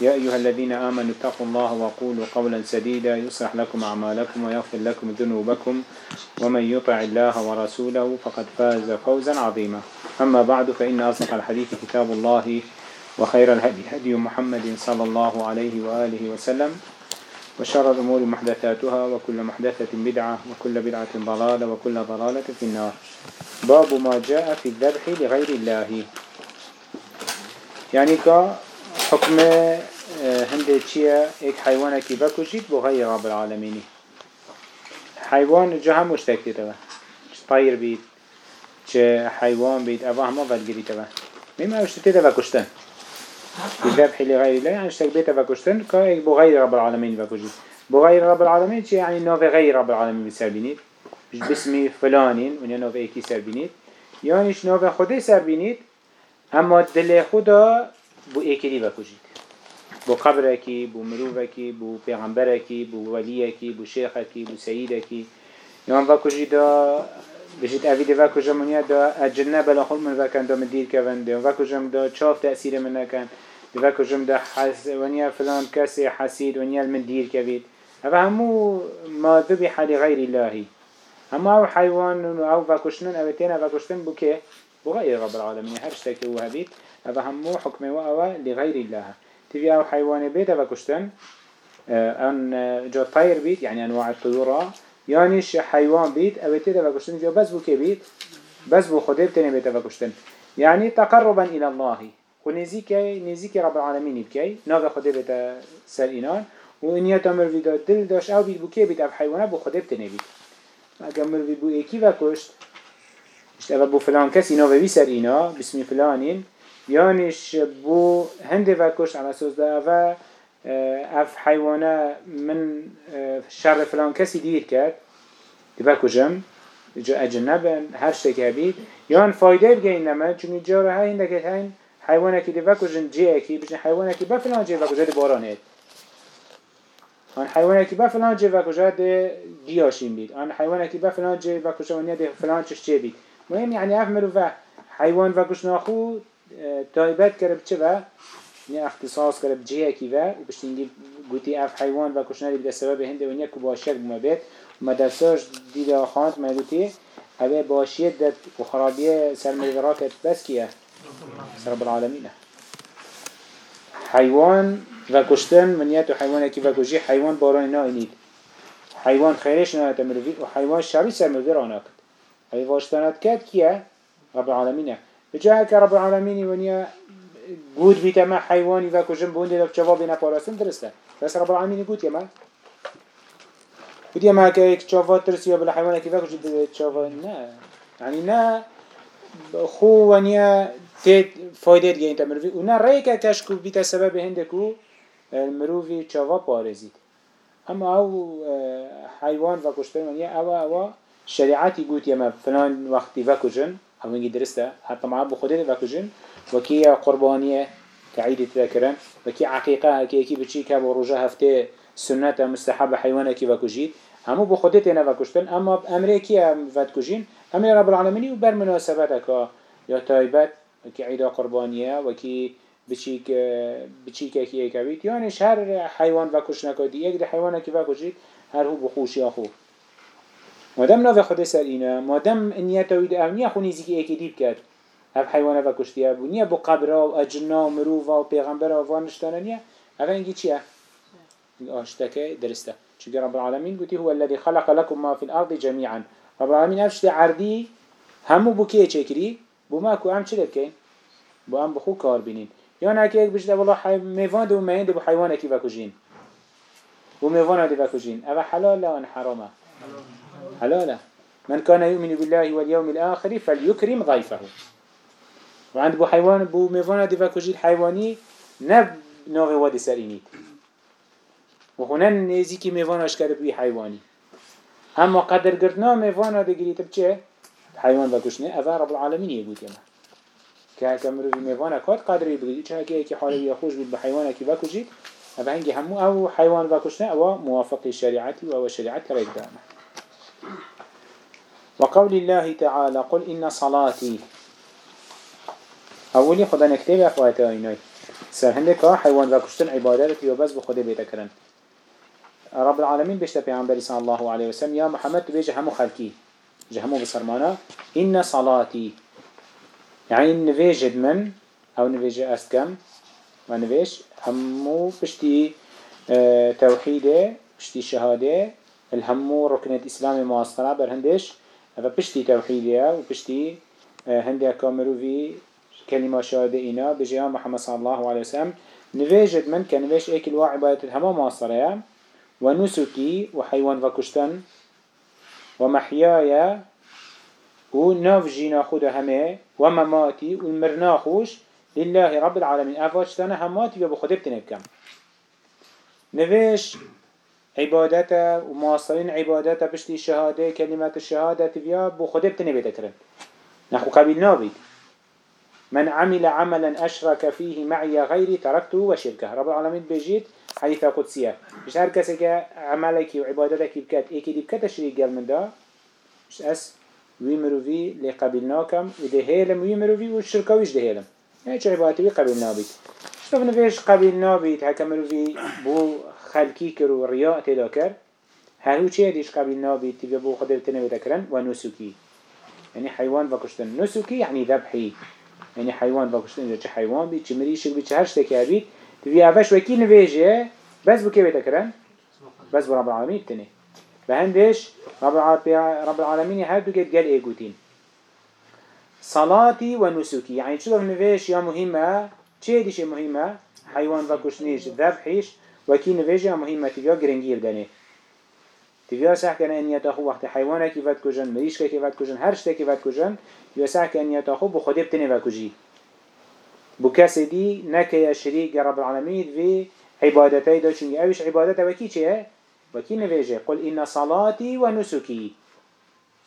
يا أيها الذين آمنوا اتقوا الله وقولوا قولا سديدا يصلح لكم أعمالكم ويغفر لكم ذنوبكم. ومن يطع الله ورسوله فقد فاز فوزا عظيما. أما بعد فإن أصدق الحديث كتاب الله وخير الهدي هدي محمد صلى الله عليه وآله وسلم وشر الأمور محدثاتها وكل محدثة بدعة وكل بدعة ضلالة وكل ضلالة في النار. باب ما جاء في الذبح لغير الله. يعني كا حكم هنده چیه؟ ایک حیوانه کی بکشید بو غیر رب العالمینی. حیوان جا هم مشتکتی تبا چه طیر بید چه حیوان بید اوه همه ودگیری تبا میم اوشتی تبا کشتن. بذبح لغير الله يعني اشتك بيته وكشتن كا بو غير رب العالمين وكشت بو غير رب العالمين چه يعني نوف غير رب العالمين بسربينيت مش باسم فلانين ونيا نوف ايكي سربينيت يعني نوف خده سربينيت اما دل خدا بو ايكي بكشت بو قبركي بو مروفكي بو پیغمبركي بو وليكي بو شيخكي بو سيدكي يعني وكشت دا بجد أفيد وكجم منيا دا أجنة بلا خل من وكان دا مدير كفن دا وكجم دا شاف تأثير من كان دا وكجم دا حس ونيا فلان كسي حسيد ونيا المدير كفيد هذا همو ما ذبح لغير الله هما أو حيوان أو وكشنن أو تين وكشتن بكي بغير رب العالمين هرشتك هو هبيت هذا همو حكم وأوا لغير الله. تبي أو حيوان بيت وكشتن أن جا طير بيت يعني أنواع الطيورة. یانیش حیوان بید اوتی ده وکشتن یا بس بو که بید بس بو خوده بتنه بیت وکشتن يعني تقربا إلى الله. ونزيك نزيك رب العالمين بكي ناغ خده بيت سر إنان وإن يتمر فيدا دل داش أو بيت بكي بيت أب حيوانا بو خده بتنه بيت. أجا مر بو إيكي وكشت إشت أبا بو فلان كسي ناغ بي سر إنا بسم فلانين یانیش بو هنده وکوش کشت اما سوزده و اف حیوانه من شر فلان کسی دیر کرد. دی کجم؟ جا اجنبن هر شتکه بید. یان فایده بگین نمه چون جا را هین دکت هین حیوانه که دی کجن جه اکی بجن حیوانه که بفلان جه و دی بارانه آن حیوانه که بفلان جه و دی گیاشین بید. آن حیوانه که بفلان جه و کجا ونیا فلان چش بید. مهم یعنی اف مروفه حیوان و کشناخو تايبات كرب چه نیا اختصاص کرد جیه کی و و بشتینگی گویی اف حیوان و کشنری به سبب هنده و نیا باشک بمبید مدرساش دیده خواند مگوتی اوه باشیت داد و خرابیه سر مدراکت بس کیه سر رب العالمین. حیوان و کشتن منیت و حیوان کی و کشی حیوان باران ناینید حیوان خیرش نه مروی و حیوان شری سر مروی راناکت اوه واشتانت کد کیه رب العالمین. بجاه که رب العالمین ونیا گود بیت ما حیوانی و کجم بونده دک جواب نپارستن درسته. بس رب العالمین گود یما گود یما که یک جواب ترسی یا بلا حیوانی که و کجم جواب نه. يعني نه. خو ونیا تید فایده دیگه انت مروی. و نه رأی که کشکو بیت سبب هندکو مروی جواب پارزید اما أو حیوان و کشتن ونیا أو أو شریعتی گود یما فلان وقتی و کجن همونگی درسته؟ حتی ما بخوده خودت وکجن وکی قربانیه که عیدی تذکرن وکی عقیقه که کی بچی که با روژه هفته سنت مستحب حیوانه که وکجید همو خودت تینا وکشتن اما امره که وکجین امره رب العالمینی و بر مناسبت اکا. یا تایبت وکی عیده قربانیه وکی بچیک بچیک که کی بیت یعنی هر حیوان وکش نکدی یک ده حیوان که وکشید هر هو بخوشی آخو. مادام ناف خود سر اینا مادام نیت وید امنیه خونی زیکی اکی دیب کرد. هف حیوانه و کشتیه بو نیه بو قبره و اجنا و مروفه و پیغمبره و وانشتانه نیه اوه اینگی چیه؟ آشتكي درسته چون رب العالمين قلت هو الذي خلق لكم ما في الأرض جميعا رب العالمين أفشت عردي همو بو كيه چكري بو ما كو هم چه لبكين بو هم بخو كار بينين يانا كيه بجده والله حي... ميوان دو مين دو حيوانا كي وكجين بو ميوانا دي وكجين أفا حلال لا حرامه حلاله. من كان يؤمن بالله واليوم الآخر فليكرم ضيفه. وعند بو حيوان بو ميفانا دي فاكوجي الحيواني نب ناوه وادي سرينيت وخونن نيزي كي ميوان اشكال بي حيواني. أما قدر قرنا ميوان دي قريت بچه حيوان بكشنه أفا رب العالمين يقول يما. كهكا مروي ميوان كات قدر يبقى چه هكي اكي حالي يخوش بيت بحيوان كي بكشيت أفا هنجي همو أو حيوان بكشنه أو موافق شريعتي أو شريعتي ريك دانا وقول الله تعالى قل إن صلاتي. أولي خدا نكتب أخواتي آيناي. سر هندك حيوان وكشتن عبادات بس بخدا بيتكرن رب العالمين بيشتا پیغمبر صلى الله عليه وسلم يا محمد بيجي همو خلقي جهمو بسرمانا إن صلاتي يعني نفيجد من أو نفيج أستكم ونفيج همو بشتي آه توحيده بشتي شهاده الهمو ركنة إسلام معاصرة برهندش هذا بشتي توحيدية وبشتي آه هندي كامرو في كلمة شهادة إنا بجيها محمد صلى الله عليه وسلم. نفيجد من كنفيج إيك الواع عبادة الهما معاصرة ونسكي وحيوان وكشتن ومحيايا وناف جينا خود همه ومماتي والمرنا خوش لله رب العالمين. أفاجتنا هماتي وبخده بتنبكم نفيش عبادته ومواصلين عبادته بشتي الشهادة كلمات الشهادة تبيا بخده بتنبه تكرن نحو قبيل نابد من عمل عملا أشرك فيه معي غيري تركته وشركه رب العالمين بيجيت حديثة قدسية مش هر كسي عملك وعبادتك بكات ايكي دي بكات شريك قال من دا مش أس ويمروفي لقبلناكم وده هيلم ويمروفي والشركة ويش ده هيلم يعني عبادتي قبلنا بيت شوف نفيش قبلنا بيت هكا مروفي بو خلقي كرو رياء تدا هل هو چه ديش قبلنا بيت تبي بو خدر تنوي ذكرن ونسكي يعني حيوان وكشتن نسكي يعني ذبحي يعني حيوان وكشتن إذا حيوان بيت چمريشك بيت هرشتك بيت تبي أفش وكي نفيجه بس بو كيف ذكرن بس برب العالمين تني بهندش رب رب العالمين هل دو إيه قوتين صلاتي ونسكي يعني شو نفيش يا مهمة چه ديش مهمة حيوان وكشنيش ذبحيش وكي نویجه مهمه تیویا گرنگیر دنه تیویا سح کنه انیتا خو وقت حیوانه كي فات کجن مریشکه كي فات کجن هر كي فات ود کجن سح کنه انیتا خو بخوده بتنه دی نکه رب العالمين في عبادتي دا چونگی اویش عبادت وکی چه؟ وکی نویجه قل این صلاتي ونسكي نسکی.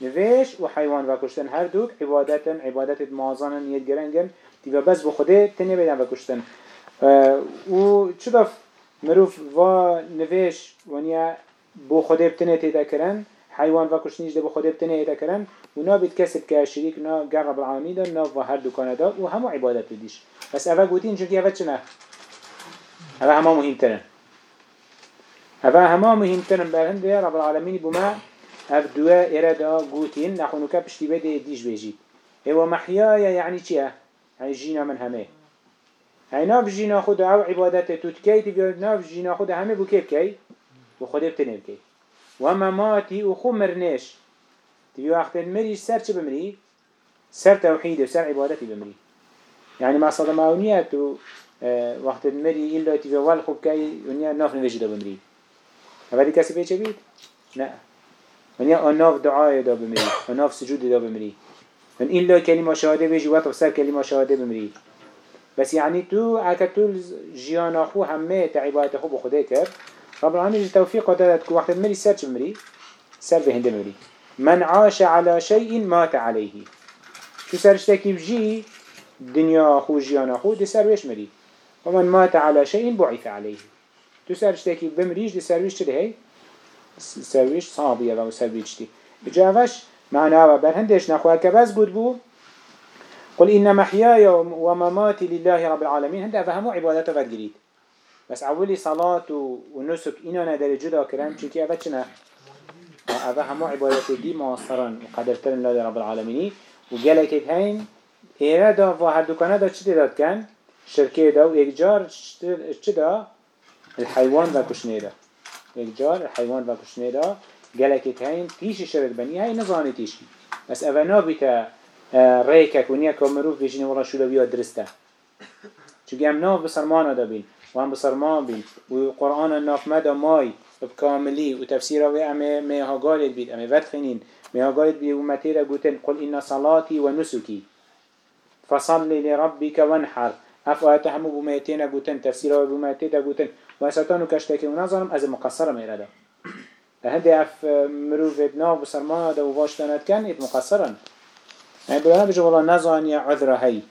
نویش و حیوان و هر دوك عبادتن عبادت مازانن یه گرنگن تیویا بس بخوده تنه بدن و کشتن و چه مروف و نفيش ونیا بو خده بتنه تیتا کرن حيوان وكشتنيش ده بو خده بتنه تیتا کرن و نا بتكسب كشريك نا قرب العالمين ده نا و هر دوكانه ده و همو عبادت بديش بس اوه گوتين چونكي اوه چنه اوه همه مهم ترن اوه همه مهم ترن برهنده رب العالمين بما اف دوا إرادا قوتين نحن كبشتي بده ديش بيجي هو محيايا يعني چيه؟ يعني جينا من همه يعني ناف جينا خود أو عبادته تتكي تبيا ناف جينا خود همه بو كيف كي؟ وخده بتنه بكي وما ماتي وخو مرنش. تبيا وقت المريش سر چه بمري؟ سر توحيد وسر عبادتي بمري يعني ما صدى ماونيات آه وقت المري إلا تبيا والخب كي ونيا ناف نفجي دا بمري هذا دي كسي بيچه بيت؟ نه ونیا آناف دعای دا بمری. آناف سجود دا بمری. من إلا كلمة شهادة بيجي وقت بسر كلمة شهادة بمري بس يعني تو عكا تو جيان أخو همه تعبادة أخو بخده كر رب العالمين التوفيق كو وقت المري سر بمري سر بهند مري من عاش على شيء مات عليه شو سرشتكي بجي دنيا أخو جيان أخو دي سر مري ومن مات على شيء بعث عليه تو سرشتكي بمريش دي سر ويش تده هي سرويش صابية و سرويش دي بجاوش معناه برهندش نخواه كبس قد بو. قل إن محياي ومماتي لله رب العالمين. هند أفهموا عبادته فدقريد بس أولي صلاة ونسك إنا ندر جدا كرام چونكي أفا چنا أفهموا عبادته دي مواصرا وقدرترن لله رب العالمين. وقالك هين إرادا وهردوكانا دا چه داد كان شركه دا و إكجار چه دا؟ الحيوان دا كشنه دا. یک جار حیوان و کشنه دا. گلکت هین تیش شرک بنی هی نزانه تیشی. بس اوه نابیتا ریکک و نیا که مروف بیشینی ولا شولا بیا درسته. چونکه هم ناف بسرمان دا بین. و هم بسرمان بین و قرآن ناف بكاملي وتفسيره وأمي ميها قالت بيت أمي فتخنين ميها قالت بيت ومتيرا قلتن قل إن صلاتي ونسكي فصل لربك وانحر اف آيات همو بوميتين قوتن تفسيره بوميتين قوتن واسطانو كشتكي ونظرم از مقصر ميرادا هندي اف مروفت ناف بسرمان دا وواشتانت كان ات مقصرا ای برای بجو والله نزانی عذر هی.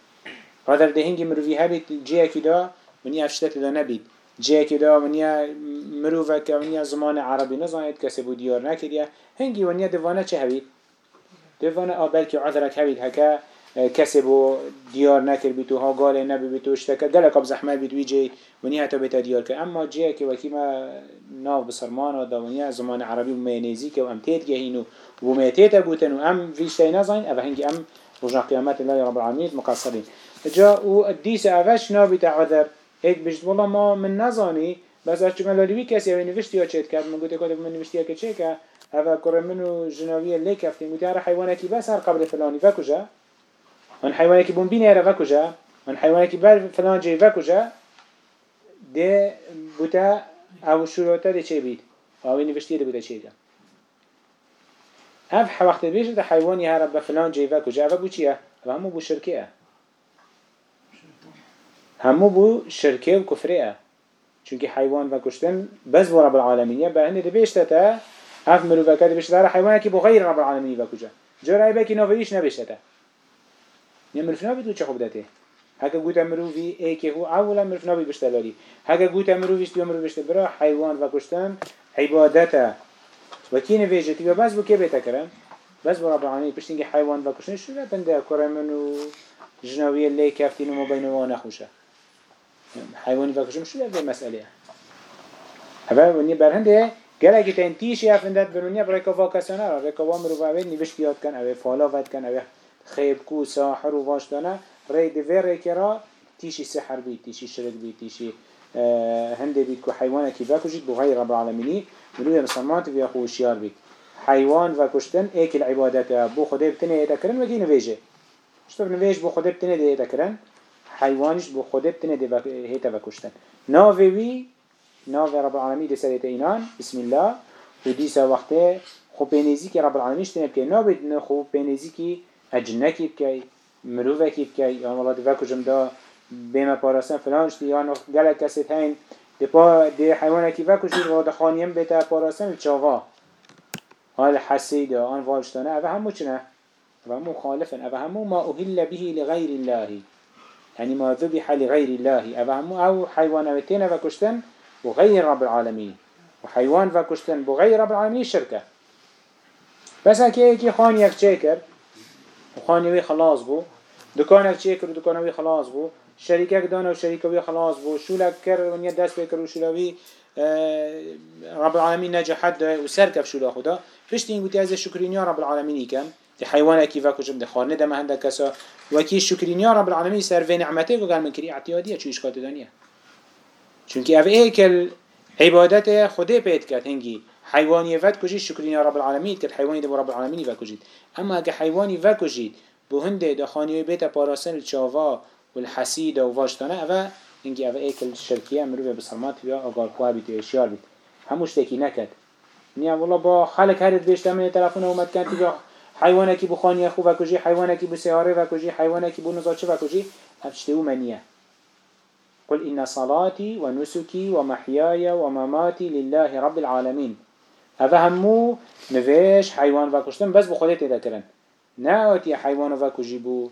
قدر دهنگی مروی هبید جیه کدا منی افشته کدا نبید. جیه کدا منی مروفه که منی زمان عربی نزانید کسی بود دیار هنگی ونی دوانه چه هبید؟ دوانه آبل که عذرک هبید هکه. کسی بو دیار نکر بیتو ها گاله نبی بیتو اشتکر گله کم زحمت بدوی جی و ونی حتی بیتا دیار که اما جه که وکی ما ناف بسرمان و دونی زمان عربی و مینیزی که و ام تید گه اینو و میتیتا گوتن و ام ویشتای نزاین او هنگی ام رجع قیامت الله رب العالمین مقصرین. جا او دیس اوش نابیتا عذر. هیک بشت والله ما من نزانی بس از چون لالیوی کسی او نوشتی ها چید کرد؟ من گوته که من نوشتی که چه که؟ او کره منو جناوی لیک افتیم گوته هر اره حیوانه کی بس هر قبل فلانی. و من حيوانك بون بين يرى فكجا من حيوانك بال فلان جي فكجا ده بوتا أو شروطه ده چه بيت أو نفشتي ده بوتا چيكا اف وقت بيش ده حيواني هر بفلان جي فكجا فبو چيه همو بو شركه همو بو شركه و كفره چونكي حيوان و كشتن بس بو رب العالمين با هنده دبشتتا هف مروفكا دبشتتا حيوانا كي بو غير رب العالمين و كجا جرا ايبا كي نوفيش نبشتتا نیا مروف نبید چه خوب داته هکه گوت مروفی ای که هو اولا مروف نبید بشتلالی هکه گوت مروفیش تو مروف بشت برا حیوان و کشتن عبادته و کی نویجه؟ تیگه بس بو که بیتا کرن؟ بس بو رب العالمین پشتینگه حیوان و کشتن شو بنده کرمن و جنوی لی کفتین و مبین و نخوشه حيواني فاكشم شو ده مسألة هذا وني برهنده گره که تین تیشی افندت برونیا برای کوا کسانه را. برای کوا مروف اوه نوشتیات کن اوه فالاوت کن اوه خیب کو ساحر و واشتانه ری دوی ری کرا تیشی سحر بید تیشی شرک بید تیشی هنده بید که حیوانه کی بکشید. بو غیر رب العالمینی. مروی مسلمان تبیا خوشیار بید. حیوان و کشتن ایک العبادت. بو خدا بتنه ایتا کرن و کی نویجه. شتو نویج بو خدا بتنه ایتا کرن. حيوانش بو خود بتنه ده هيتا بكشتن ناوي وي ناوي رب العالمين ده سريت اينان بسم الله. وديسا وقته خو بينيزي كي رب العالمين شتنه بكي ناوي خو بينيزي كي اجنکی بکی مروفکی بکی یعنی والله دو وکجم دا بیم پاراسن فلانشتی یعنی گلک کسید هین دی پا دی حیوانکی وکجی و دا خانیم بیتا پاراستن چاوا حال حسیده آن والشتانه اوه همو چنه؟ اوه همو خالفن اوه همو ما اهل بهی لغیر الله یعنی ما ذبح لغیر الله اوه همو او حیوانوتین وکشتن و غیر رب العالمین وحيوان کشتن بغير رب العالمين شرکه بس اکی هكي خان چک کرد مخانی وی خلاص بو دکانک چیه کرد دکان وی خلاص بو شریکک دانه و شریک وی خلاص بو شولک کرد و نیت دست بکر و شلوی رب العالمین نجحت ده و سر کف شولا خدا پشتی این گوتی از شکرینیا رب العالمینی کم ده حیوان اکی و کجم ده خارنه ده مهنده کسا و کی رب العالمین سر و نعمته که گرمن کری اعتیادیه چون اشکات دانیه چونکه او ایکل عبادت خدا پید کرد هنگی حیوانیه ود کجی شکرینیا رب العالمین کرد حیوانی ده رب العالمینی و اما اگه حيواني فكجيد بو هنده ده خانيه بيت پاراسن الچاوا والحسيد وواجتانه افا هنگي افا ايكل شركية مروفه بسلمات بيا اقار خواه بيت اشيار بيت هموش تكي نكت نیا والله با خلق هرد بیشتر من تلفن اومد کن تیجا حیوانه کی بخانی خو وکجی حیوانه کی بسیاره وکجی حیوانه کی بنزاچه وکجی هفشتهو منیه. قل إن صلاتي ونسكي ومحياي ومماتي لله رب العالمين أفهمو نفيش حيوان وكشتن بس بخودت ذكرن ناوتي حيوان وكجي بو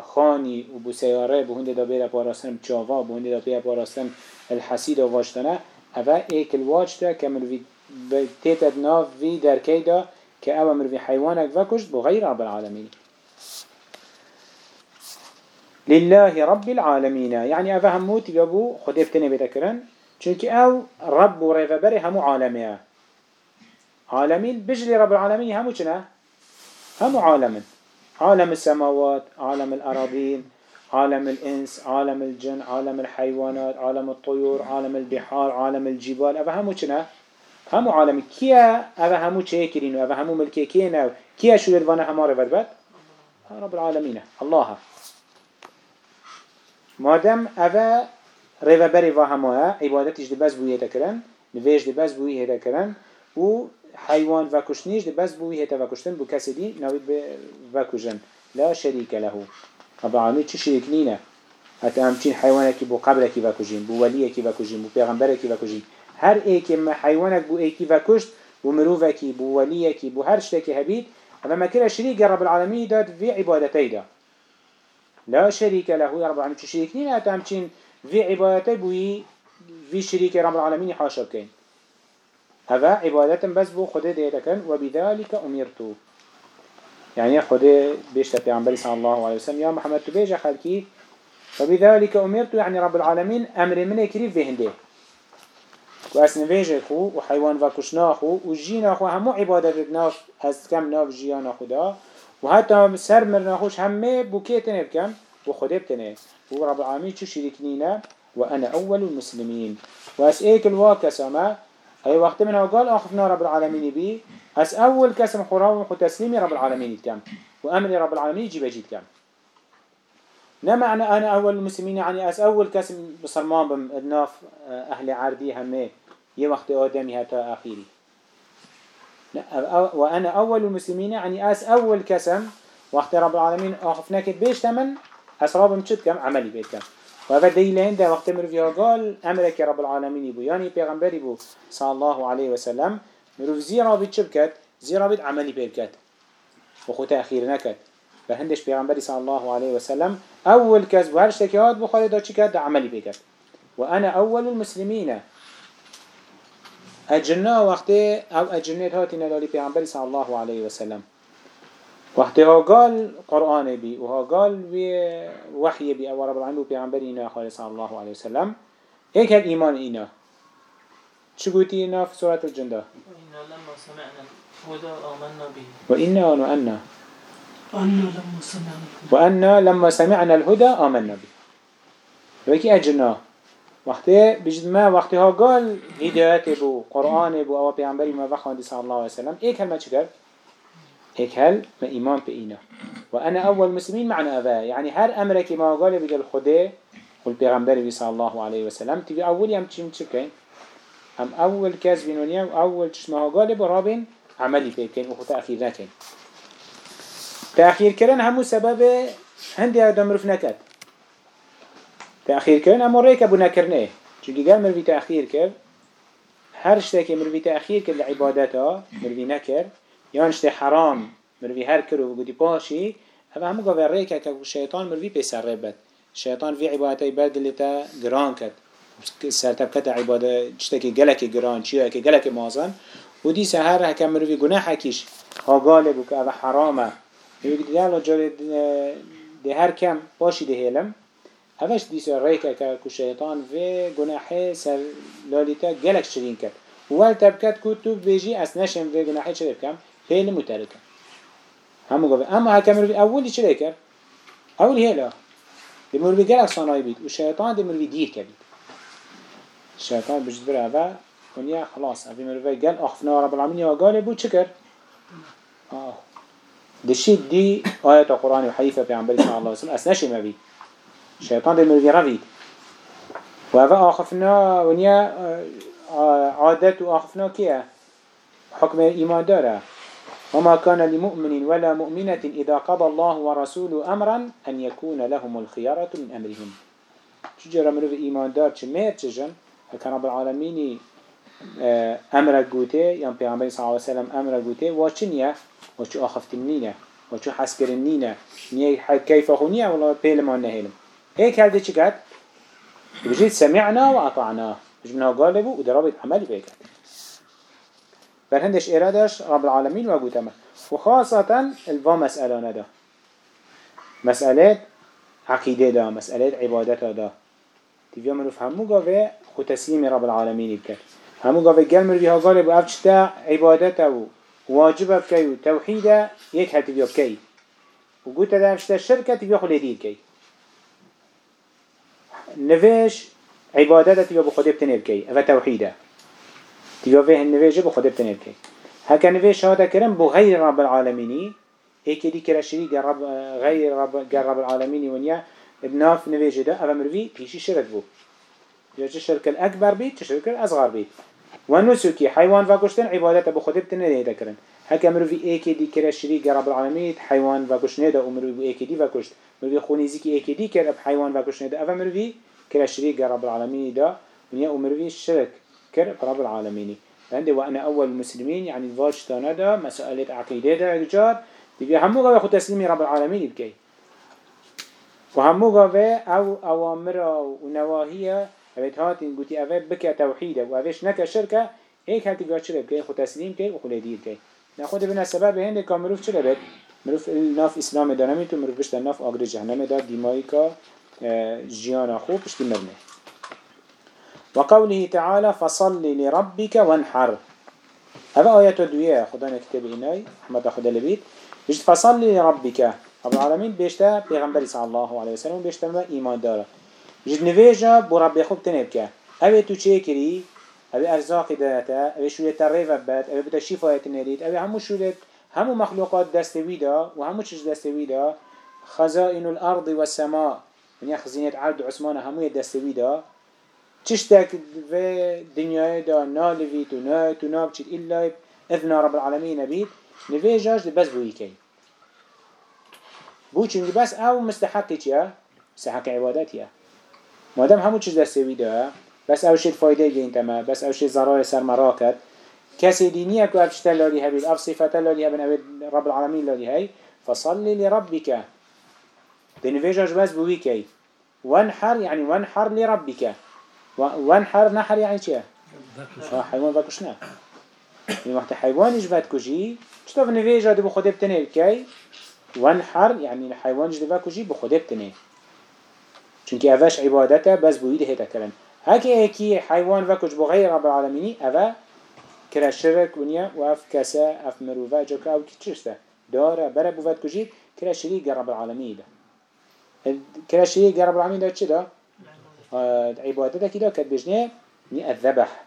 خاني وبو سيارة بو هنده دا بيرا باراسن بچاوا بو هنده دا بيرا باراسن الحسيد وواجتنا أفا ايك الواجتا كمل في تيتد ناف في دركي دا كأوامر في حيوانك فكشت بغير رب العالمين لله رب العالمين يعني أفهم موت يبو خد ابتني بتكرن چونك أو رب وريفبري همو عالمية عالمين. بجلي رب العالمين همو چنا همو عالم عالم السماوات عالم الأراضين عالم الإنس عالم الجن عالم الحيوانات عالم الطيور عالم البحار عالم الجبال. أفهمو چنا همو عالم. كيا أفا همو چه كرين أفا همو ملكي كينا كيا شو يدوانا همار بدبت رب العالمين الله. مادم أفا ريفا بري فا هموها عبادتش دي بس بويه تكرن نفيش دي بس بويه تكرن و حيوان وكشنيش دي بس بويه تفكشتن بو كسي دي نويد وكشن لا شريك له. رب العالمين چه شريك نينه حتى همچین حیوانکی بو قبرکی وکجین بو ولیکی وکجین بو پیغمبرکی وکجین هر ایکی ما حیوانک بو ایکی وکشت بو مروفکی بو ولیکی بو هر شتکی هبید اما ما كلا شريك رب العالمين داد في عبادتي دا. لا شريك له يا رب العالمين شريك نين أتامشين في عبادتي بوي في شريك رب العالمين حاشا بكين هذا عبادة بس بو خده ديتكن وبذلك أمرتو يعني خده بيشتا پیغمبر صلى الله عليه وسلم. يا محمد تبيج خلقي وبذلك أمرت. يعني رب العالمين أمر من يكريف في هنده وأس نفيج خو وحيوان وكشنا خو وجينا خو همو عبادت ناف از كم ناف جيانا خدا وحتى سر مرنا خوش همه بوكيتنه بكم وخده بتنه. ورب العالمين شو شريكنينا وأنا أول المسلمين. وأس إيك أي وقت منها قال أخفنا رب العالمين بي. أس أول كسم خراب وخو تسليمي رب العالمين كم وأمر رب العالمين يجي بجيد كم نمعنى أنا أول المسلمين يعني أس أول كسم بصرمان بمدناف أهل عردي همه. يه وقت آدمي هتا آخيري. وأنا أول المسلمين يعني أس أول كسم وقت رب العالمين أخفناك بيش تمن أس رابم شد كم عملي بيت كم وهذا دليل ده وقت مروفيها قال أمرك رب العالمين يبو يعني پیغمبر يبو صلى الله عليه وسلم مروف زي رابط شبكت زي رابط عملي بيت وخو تأخير نكت فهندش پیغمبر صلى الله عليه وسلم أول كذب وهر اشتكيات بخاري دا چكت عملي بيت وأنا أول المسلمين أجنا وقت أو أجنات هاتي نلالي پیغمبر صلى الله عليه وسلم وقت ها قال قرآن بي وها قال وحي بي أو رب العالمين پیغمبر إنا خالي صلى الله عليه وسلم هيك الإيمان إنا شو قلتي إنا في سورة الجندة وإنا لما سمعنا الهدى آمنا به. وأنا لما سمعنا وأنا لما سمعنا الهدى آمنا به. وكي أجنا وقت بجد ما وقتها قال هدايات بو قرآن بو أو بيعنبري ما بخوان صلى الله عليه وسلم إيك هل ما شكر إيك هل ما إيمان بإينا وأنا أول مسلمين معنا أبا. يعني هر أمرك ما قال بقى الخدي والبيغمبري صلى الله عليه وسلم تبي أول يوم تشين تشكين أم أول كاز بينونيا وأول تشمها قال برابين عملي بيكين وخو تأخير نكين تأخير كرن همو سبب هندي آدم رف نكت تأخير كرن أما ريك أبو نكرنه. چونكي قال مروي تأخير كر هر شتاكي مروي تأخير كر لعبادتها مروي نكر. یان حرام مروی هر کرو بودی پاشی اما همو گاوه که که شیطان مروی پیسر ربت شیطان وی عبادتی بردلی تا گران کد. سرتب کت عبادت که گلک گران چیه که گلک مازن. و دی سهر که مروی گناه حکیش ها گاله بو که او حرامه. میگه دیگه الله جال ده هر کم باشی دی هلم اوش دیسه ریکه که که شیطان و گناح سر لالیتا گلک شرین کد. ول تبکت که بیجی از نشم و گناحه چه بکم هيل متركة همو قبل اما هكمل في اولي شري كر اولي هلا. دمر في جلك صناي بيت والشيطان دمر في ديه كبيت الشيطان بجد برا هذا ونيا خلاص. افي مر في جل اخفنا رب العالمين وقال بو شكر آه. دشيت دي آيات القرآن وحديثة في عن صلى الله عليه وسلم أسنشي ما بي الشيطان دي ملغي رفيد وهذا آخفنا ونيا عادات وآخفنا كيه حكم إيمان داره. وما كان لمؤمن ولا مؤمنة إذا قضى الله ورسوله أمرا أن يكون لهم الخيارة من أمرهم. شجرة مروف إيمان دار؟ چمير چجن هكا رب العالمين أمر قوته؟ يعني بيغمبر صلى الله عليه وسلم أمر قوته؟ وچنيا وچو آخفتنينه وچو حسكرنينه نية كيف أخونيه والله بيل ما نهيلم. هيك هذا چكت بجيت سمعنا وأطعنا بجمنا قالبو ودرابط عملي بيكت برهندش إرادش رب العالمين وقوتما وخاصة الفا مسألة ندا. مسألة عقيدة دا مسألة عبادة دا. تبيا منو فهمو قاوه خو تسليم رب العالمين بكت همو قاوه قال مرويها قالبو أفشتا عبادته واجب بكي وتوحيده يك هاتي بيو بكي وقلت ده أفشتا الشركة تبيو خلي دي بكي نفيش عبادته تبيو بخده بتنه بكي توحيده تبيو فيه النفيش بخده بتنه بكي هكا نفيش هذا كرم بغير رب العالمين هيك دي كرا شريك رب غير رب رب العالمين ونيا بناف نفيش ده. أفا مروي بيشي شرك بو. يا الشركة الأكبر بيت الشركة الأصغر بيت و نسکی حیوان و کشتن عبادت بخود بتنه نیده کرن. هکه مروی ایکی دی کره شریک رب العالمین حیوان و کشنه ده و مروی ایکی دی و کشت مروی خونیزی که ایکی دی کرد حیوان و کشنه ده اوه مروی كلا شريك رب العالمين ده ونيا أمروي الشرك كر رب العالمين. عندي وأنا أول المسلمين يعني الواج تانا ده مسألة عقيدة ده إجار تبي همو قوي خد تسليمي رب العالمين بكي وهمو قوي أو أوامر ونواهية أبيت هاتين قلتي أبيت بكى توحيدة وأبيش نكا شركة هيك هاتي قاعد شرب كي خد تسليم كي وخليدير كي ناخد بنا السبب هندي كامروف شربت مروف الناف إسلام دانميت ومروف بشت الناف أجر جهنم ده ديمايكا جيانا خوب بشتي مرنه وقوله تعالى فصل لربك وانحر. هذا آيات دوية خدا نكتب هناي أحمد خدا لبيت. بيشت فصل لربك. رب العالمين بيشتا بيغنبري صلى الله عليه وسلم بيشتا ما إيمان داره بيشت نفيجا بو ربي خوب تنبكا أبي تو چيكري أبي أرزاق داتا أبي شوية تريفة بات أبي بتا شفاية نريد أبي همو شوية همو مخلوقات دستويدا وهمو چش دستويدا خزائن الأرض والسماء. من يخزينة عبد عثمان همو دستويدا تشتك في دنيا دا نالفي تو نا تو نابشت إلا إذن رب العالمين بيت نفيجاج بس بوي كي بو چنگی بس أو مستحقی چیه؟ مستحق عبادتیه مادم همون چیز دسته دا بس أو شد فایده گین بس أو شد ضرار سر مراکت کسی دینیه که افشتا لالي هبید اف صفتا لالي هبن أو رب العالمين لالي هاي فصلي لربك دنفيجاج بس بوي كي وانحر يعني وانحر لربك وانحر نحر يعني چه؟ آه حيوان بكشنا يعني وقت حيوانش بتكشي شطف نفيجا دي بخده بتنه؟ كي وانحر يعني حيوانش دي بكشي بخده بتنه. چونك اوش عبادته بس بويد هيتا كرن هكي هكي حيوان وكش بغير رب العالمين اوه كرا شرك ونيا واف كسا اف مروفا جوكا أو كتشسته داره برا بوفات كجيب كرا شريك رب العالمين ده. كرا شريك رب العالمين ده چه ده؟ عبادتك كده كانت بجنيه ني الذبح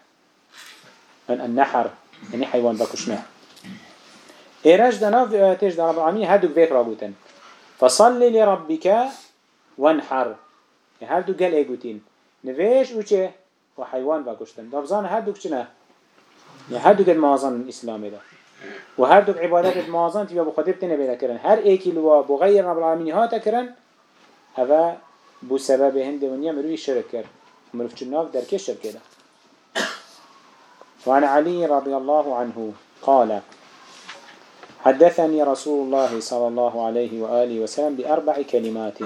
من النحر يعني حيوان بكشناه إيراج دنا في آتش دنا رب العالمين. هادوك بيت رابوتن فصل لربك وانحر. هادو قال ايقوتين نفيش وچه وحيوان بكشتن. دفزان هادوك يعني هادوك الموازن الإسلامي ده. وهادوك عبادات الموازن تبقى بخدبتنا بيدا كرن هر إيكي لوا بغير رب العالمين هاتا كرن هذا بو سبب هند ونيا مروي شرك كر مروف چناف در كي شرك ده وعن علي رضي الله عنه قال حدثني رسول الله صلى الله عليه وآله وسلم بأربع كلمات.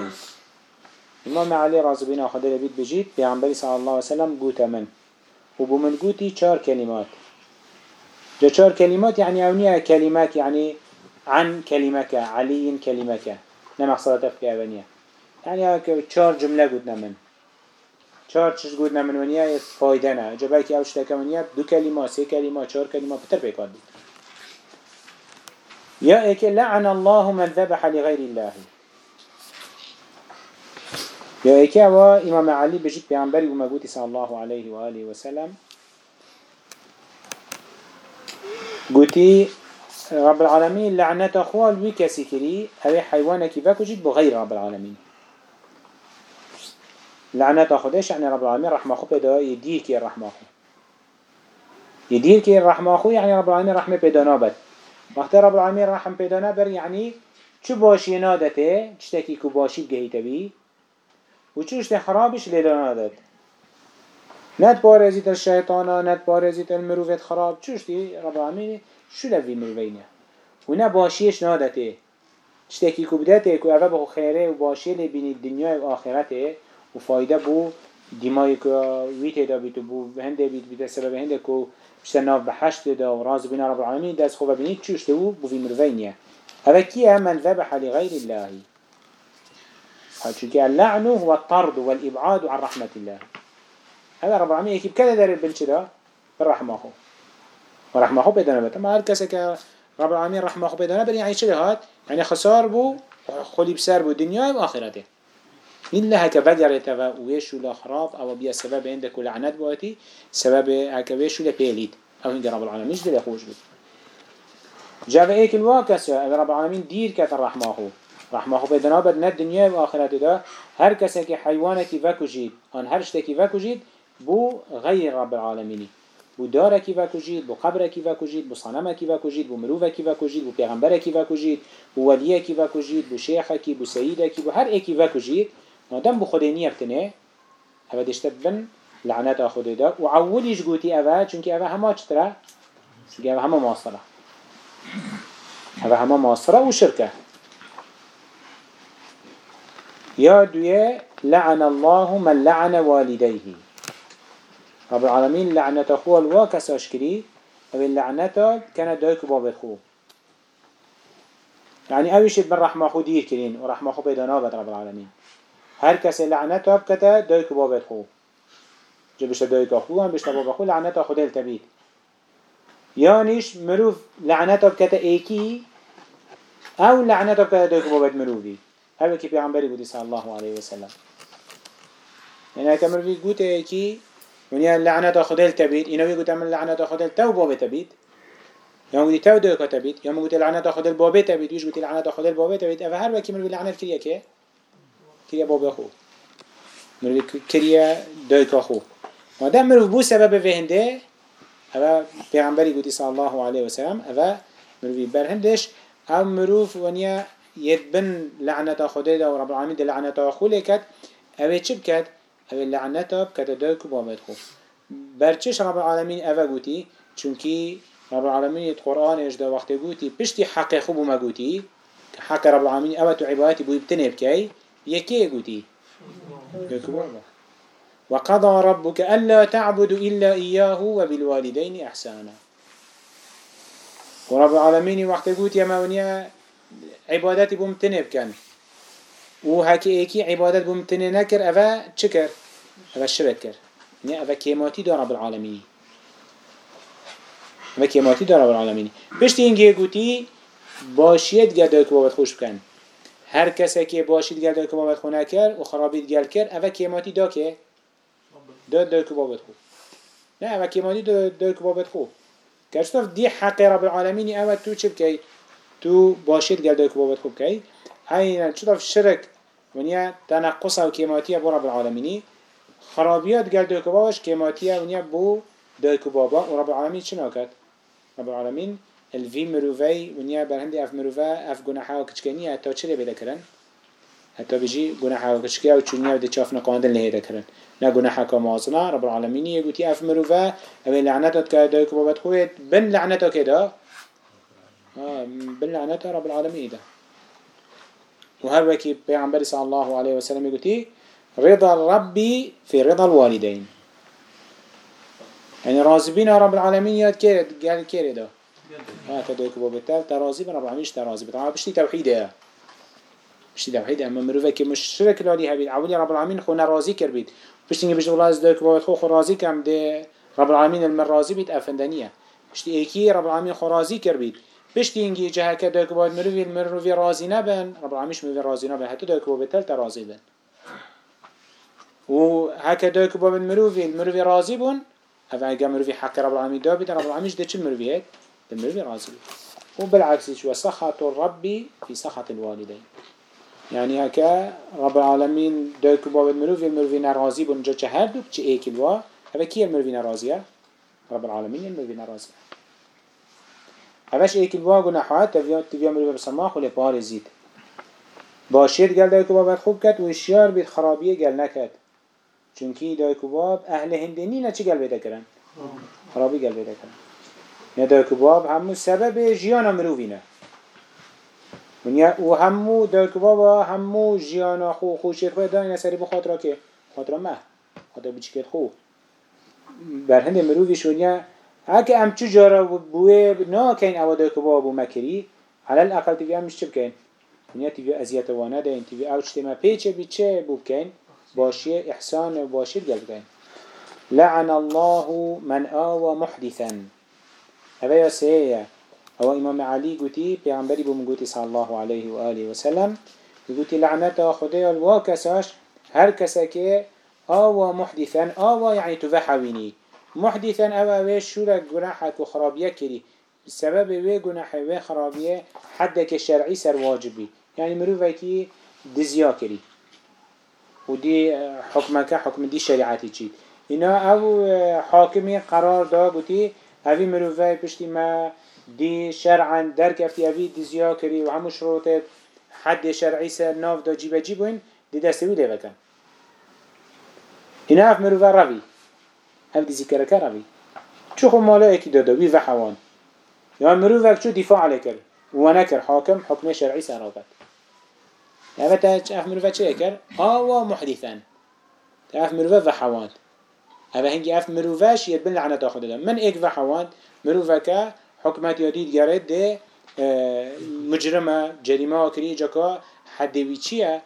إمام علي رضي بنا خدر بيت بجيت بيعنبري صلى الله عليه وسلم قوت من. وبمن قوتي چار كلمات. جا چار كلمات يعني أونية كلمات يعني عن كلمك علي كلمك. نمع صلاة في أونية يعني هكا چهار جمله قلنا من چهار چیز قلنا من ونیا فایده نه. جبه که اوش تکا دو کلمه سه کلمه چهار کلمه بتر بید يا إيك لعن الله من ذبح لغير الله. يا إيك هو إمام علي بجيت بيعنبري ومقوتي صلى الله عليه وآله وسلم قوتي رب العالمين لعنة أخوال ويكاسي كري هذا حيوانك باكو جيت بغير رب العالمين لعنت خودش يعني رب العالمين رحمة خو بدا يدير كي الرحمة خو. يدير كي الرحمة خو يعني رب العالمين رحمة بدا نابد. وقت رب العالمين رحمة بدا نابر يعني چو باشي نادته چتكي كو باشي بگهيته بي و چوشت خرابش ليدا نادت ند بارزيت الشيطانا ند بارزيت المروفت خراب. چوشتي رب العالمين شو لفي مروفينه و نه باشيش نادته. چتكي كو بدته كو اوه بخو خيره و باشي لبيني الدنيا و آخرته. و فایده بو دیمایی که ویته دا بیتو بو هنده بیت بیت سبب هنده که بشتر ناف بحشت دا و راز بین رب العالمین دست خوبه بینید چوشته بو؟ بو في مروینیه. هذا كيه من ذبح لغير الله. چونك اللعن هو الطرد والإبعاد عن رحمة الله. هذا رب العالمين يكيب كذا دار بالشدا بالرحمة هو ورحمة هو بدنا بتا ما هالكسك رب العالمين رحمة هو بدنا بل يعني شده يعني خسار بو خلي بسار بو دنيا وآخرته إلا هكا بدرت ويشو لخراف أو بيا سبب عندك ولعنات بواتي سبب هكا ويشو لبيليد. أو هنجا رب العالمين مش دل خوش بي جاب إيك الواكس رب العالمين دير كات الرحمة هو رحمة هو بدنا بدنا الدنيا وآخرة دا هر كسك حيوانك فاكو جيد أن هر فاكو جيد بو غير رب العالمين بو دارکی و کجید بو قبرکی و کجید بو صنمکی و کجید بو مروفکی و کجید بو پیغمبرکی و کجید بو ولیکی و کجید بو شیخکی بو سیدکی بو هر اکی و کجید مادم بو خودی نیفتنه اوه دشتت بن لعنت خودی دا و عولیش گوتی اوه چونکه اوه همه چطره؟ چونکه اوه همه ماصره اوه همه ماصره و شرکه. يا دوية لعن الله من لعن والديه رب العالمين لعنة أخوه الواكس أشكري أو اللعنة كان دايك باب الخو يعني أويش من رحمة خو دير كرين ورحمة خو بيدا نابد رب العالمين هر كس لعنته بكتا دايك باب الخو جبش دايك أخوه بشتا باب أخوه لعنته خدل تبيت يانيش مروف لعنته بكتا ايكي أو لعنته بكتا دايك باب مروفي هذا كي بيعمبري قدي صلى الله عليه وسلم يعني هكا مروفي قوت ايكي ونیا لعنت خدل تبید. اینا بگو تمن لعنت خدل تو باب تبید. تو دو تبید یا مگوی لعنت خدل باب تبید. ویش گوی لعنت خدل باب تبید. اوه هر وکی مروی لعنت کریه که؟ کریه باب خو مروی کریه دوی خو. مادام مروی بو سبب فهنده اوه پیغمبری گوتی صلی الله علیه وسلم اوه مروی برهندش. أو مروف ونیا يتبن لعنة خديدا ورب العالمين دي لعنة خولي كت اوه چه بكت أو لعنتا بكتا دوك بامد خو. برچش رب العالمين اوه گوتي چونكي رب العالمين القرآن اجدا وقت گوتي پشتي حق خوب ما گوتي حق رب العالمين اوه تو بو يبتنه بكي يكي بامد وقضى ربك ألا تعبد إلا إياه وبالوالدين إحسانا. ورب العالمين وقت قلت يا مونيا عبادتي بمتنه بكن. و هکی ایکی عبادت بمتنه نکر اوه چه کر؟ اوه شرک کر نه اوه کیماتی دار رب العالمینی اوه کیماتی دار رب پشت اینگه گوتی باشید گردای که بابت خوش بکن هر کسی که باشید گل دوکو که خونه کرد و خرابید گل کرد اوه کیماتی دا که؟ دو دوکو که خو نه اوه کیماتی داد دای که خو خود دی دي حق رب العالمینی اوه تو چه بکی؟ تو باشيد قال دوك خو خوب كي چطاف شرک؟ ونیا تنقص و کیماتی بو رب العالمینی. خرابیات گل دوك بابش کیماتی ونیا بو دوکو بابا. رب العالمین شنو كات رب العالمین الوی مروفی ونیا برهندی أف مروفه أف گناحه و کچکنیه حتی چه لی بیده کرن؟ حتی بجی گناحه و کچکیه و چونیه و دی چاف نقاندن لهیده کرن نه گناحه که مازنه رب العالمینی یگوتی أف مروفه اوی لعنتت که دوی کبابت خوید بن لعنتا که دا؟ بن لعنتا رب العالمین ده وهر وكي بيعنبري صلى الله عليه وسلم يقولي رضا الرب في رضا الوالدين. يعني راضي رب العالمين ياد كيرد قال كيرد ها تدوك بابا تال ترازي بنا رب العالمين ترازي طبعا بشتي توحيده بشتي توحيده اما مروفه كي مشرك لالي هبيد عولي رب العالمين خو نرازي كربيد بشتي بيجي الله ازدوك بابا خو خو رازي كم ده رب العالمين المرازي بيت افندانيه بشتي ايكي رب العالمين خو رازي كربيد پشت اینگی جه که دایک باید مروی مروی رازی نبن رب العالمین مروی رازی نبن. حتی دایک باید تل ترازی بن. و هک دایک باید مروی مروی رازی بون. اول اگه مروی حق رب العالمین دا بیدن رب العالمین ده چه هید؟ ده مروی رازی و بالعکس شو سخط الرب في سخط الوالدين. يعني هكا رب العالمين دوك باب المروفي المروفي نرازي بون جا چه هر دوك چه ايك الوا هذا كي المروفي نرازيه رب العالمين المروفي نرازيه اوش ایکل وا گناحات تبیا تبیا مروی بسماخ و لپار زید باشید گل دای کباب خوب کرد و اشیار بید خرابیه گل نکرد چونکی دای کباب أهل هندنی نه چی گل بیده کرن خرابی ندا کباب همو سبب جیان مروینه یعنی و همو دا کباب همو جیان خو خوشی خوی دانی سری بخاطر که خاطر مه خاطر بچکت خو. بر هند مرویش ونیا یعنی هک اگه چو جارا بوه ناکن او دا کباب و مکری على الاقل تبي امش تبكين ونيا تبي ازيات وانه ده تبي اوش پیچه بيچه بيچه بوكين باشی احسان وباشي قلبكين لعن الله من آوى محدثا. هذا سيئة هو إمام علي قوتي بيعنبري بمقوتي صلى الله عليه وآله وسلم قوتي لعنتا خدي الواكساش هر كسكي آوى محدثا آوى يعني تفحويني محدثا أو اوه شورك گناحك و خرابيه كري بسبب اوه گناح اوه خرابيه حدك شرعي سر واجبي يعني مروفه كي دزيا كري ودي حكمك حكم دي شريعتي جيد اینا أو حاکمی قرار دا گوتی اوی مروفه پشتی ما دی شرعا در کفتی اوی دیزیا کری و همو شروط حد شرعی سر ناف دا جیبه جیبوین دی دستوی لیوه کن اینا اف مروفه روی أو دی ذکرکه روی چو خو مالا اکی دادا وی و حوان یا مروفه چو دفاع علی کر و نکر حاکم حکم شرعی سر آقد اوه تا اف مروفه چه کر؟ آوا محدثا تا اف مروفه و حوان هذا هنگی أف مروفش يد بن لعنة تاخد ده من إيك وحوان مروفك حكمت يديد جارد ده آه، مجرمة جريمة كري جاكا حدوي چيه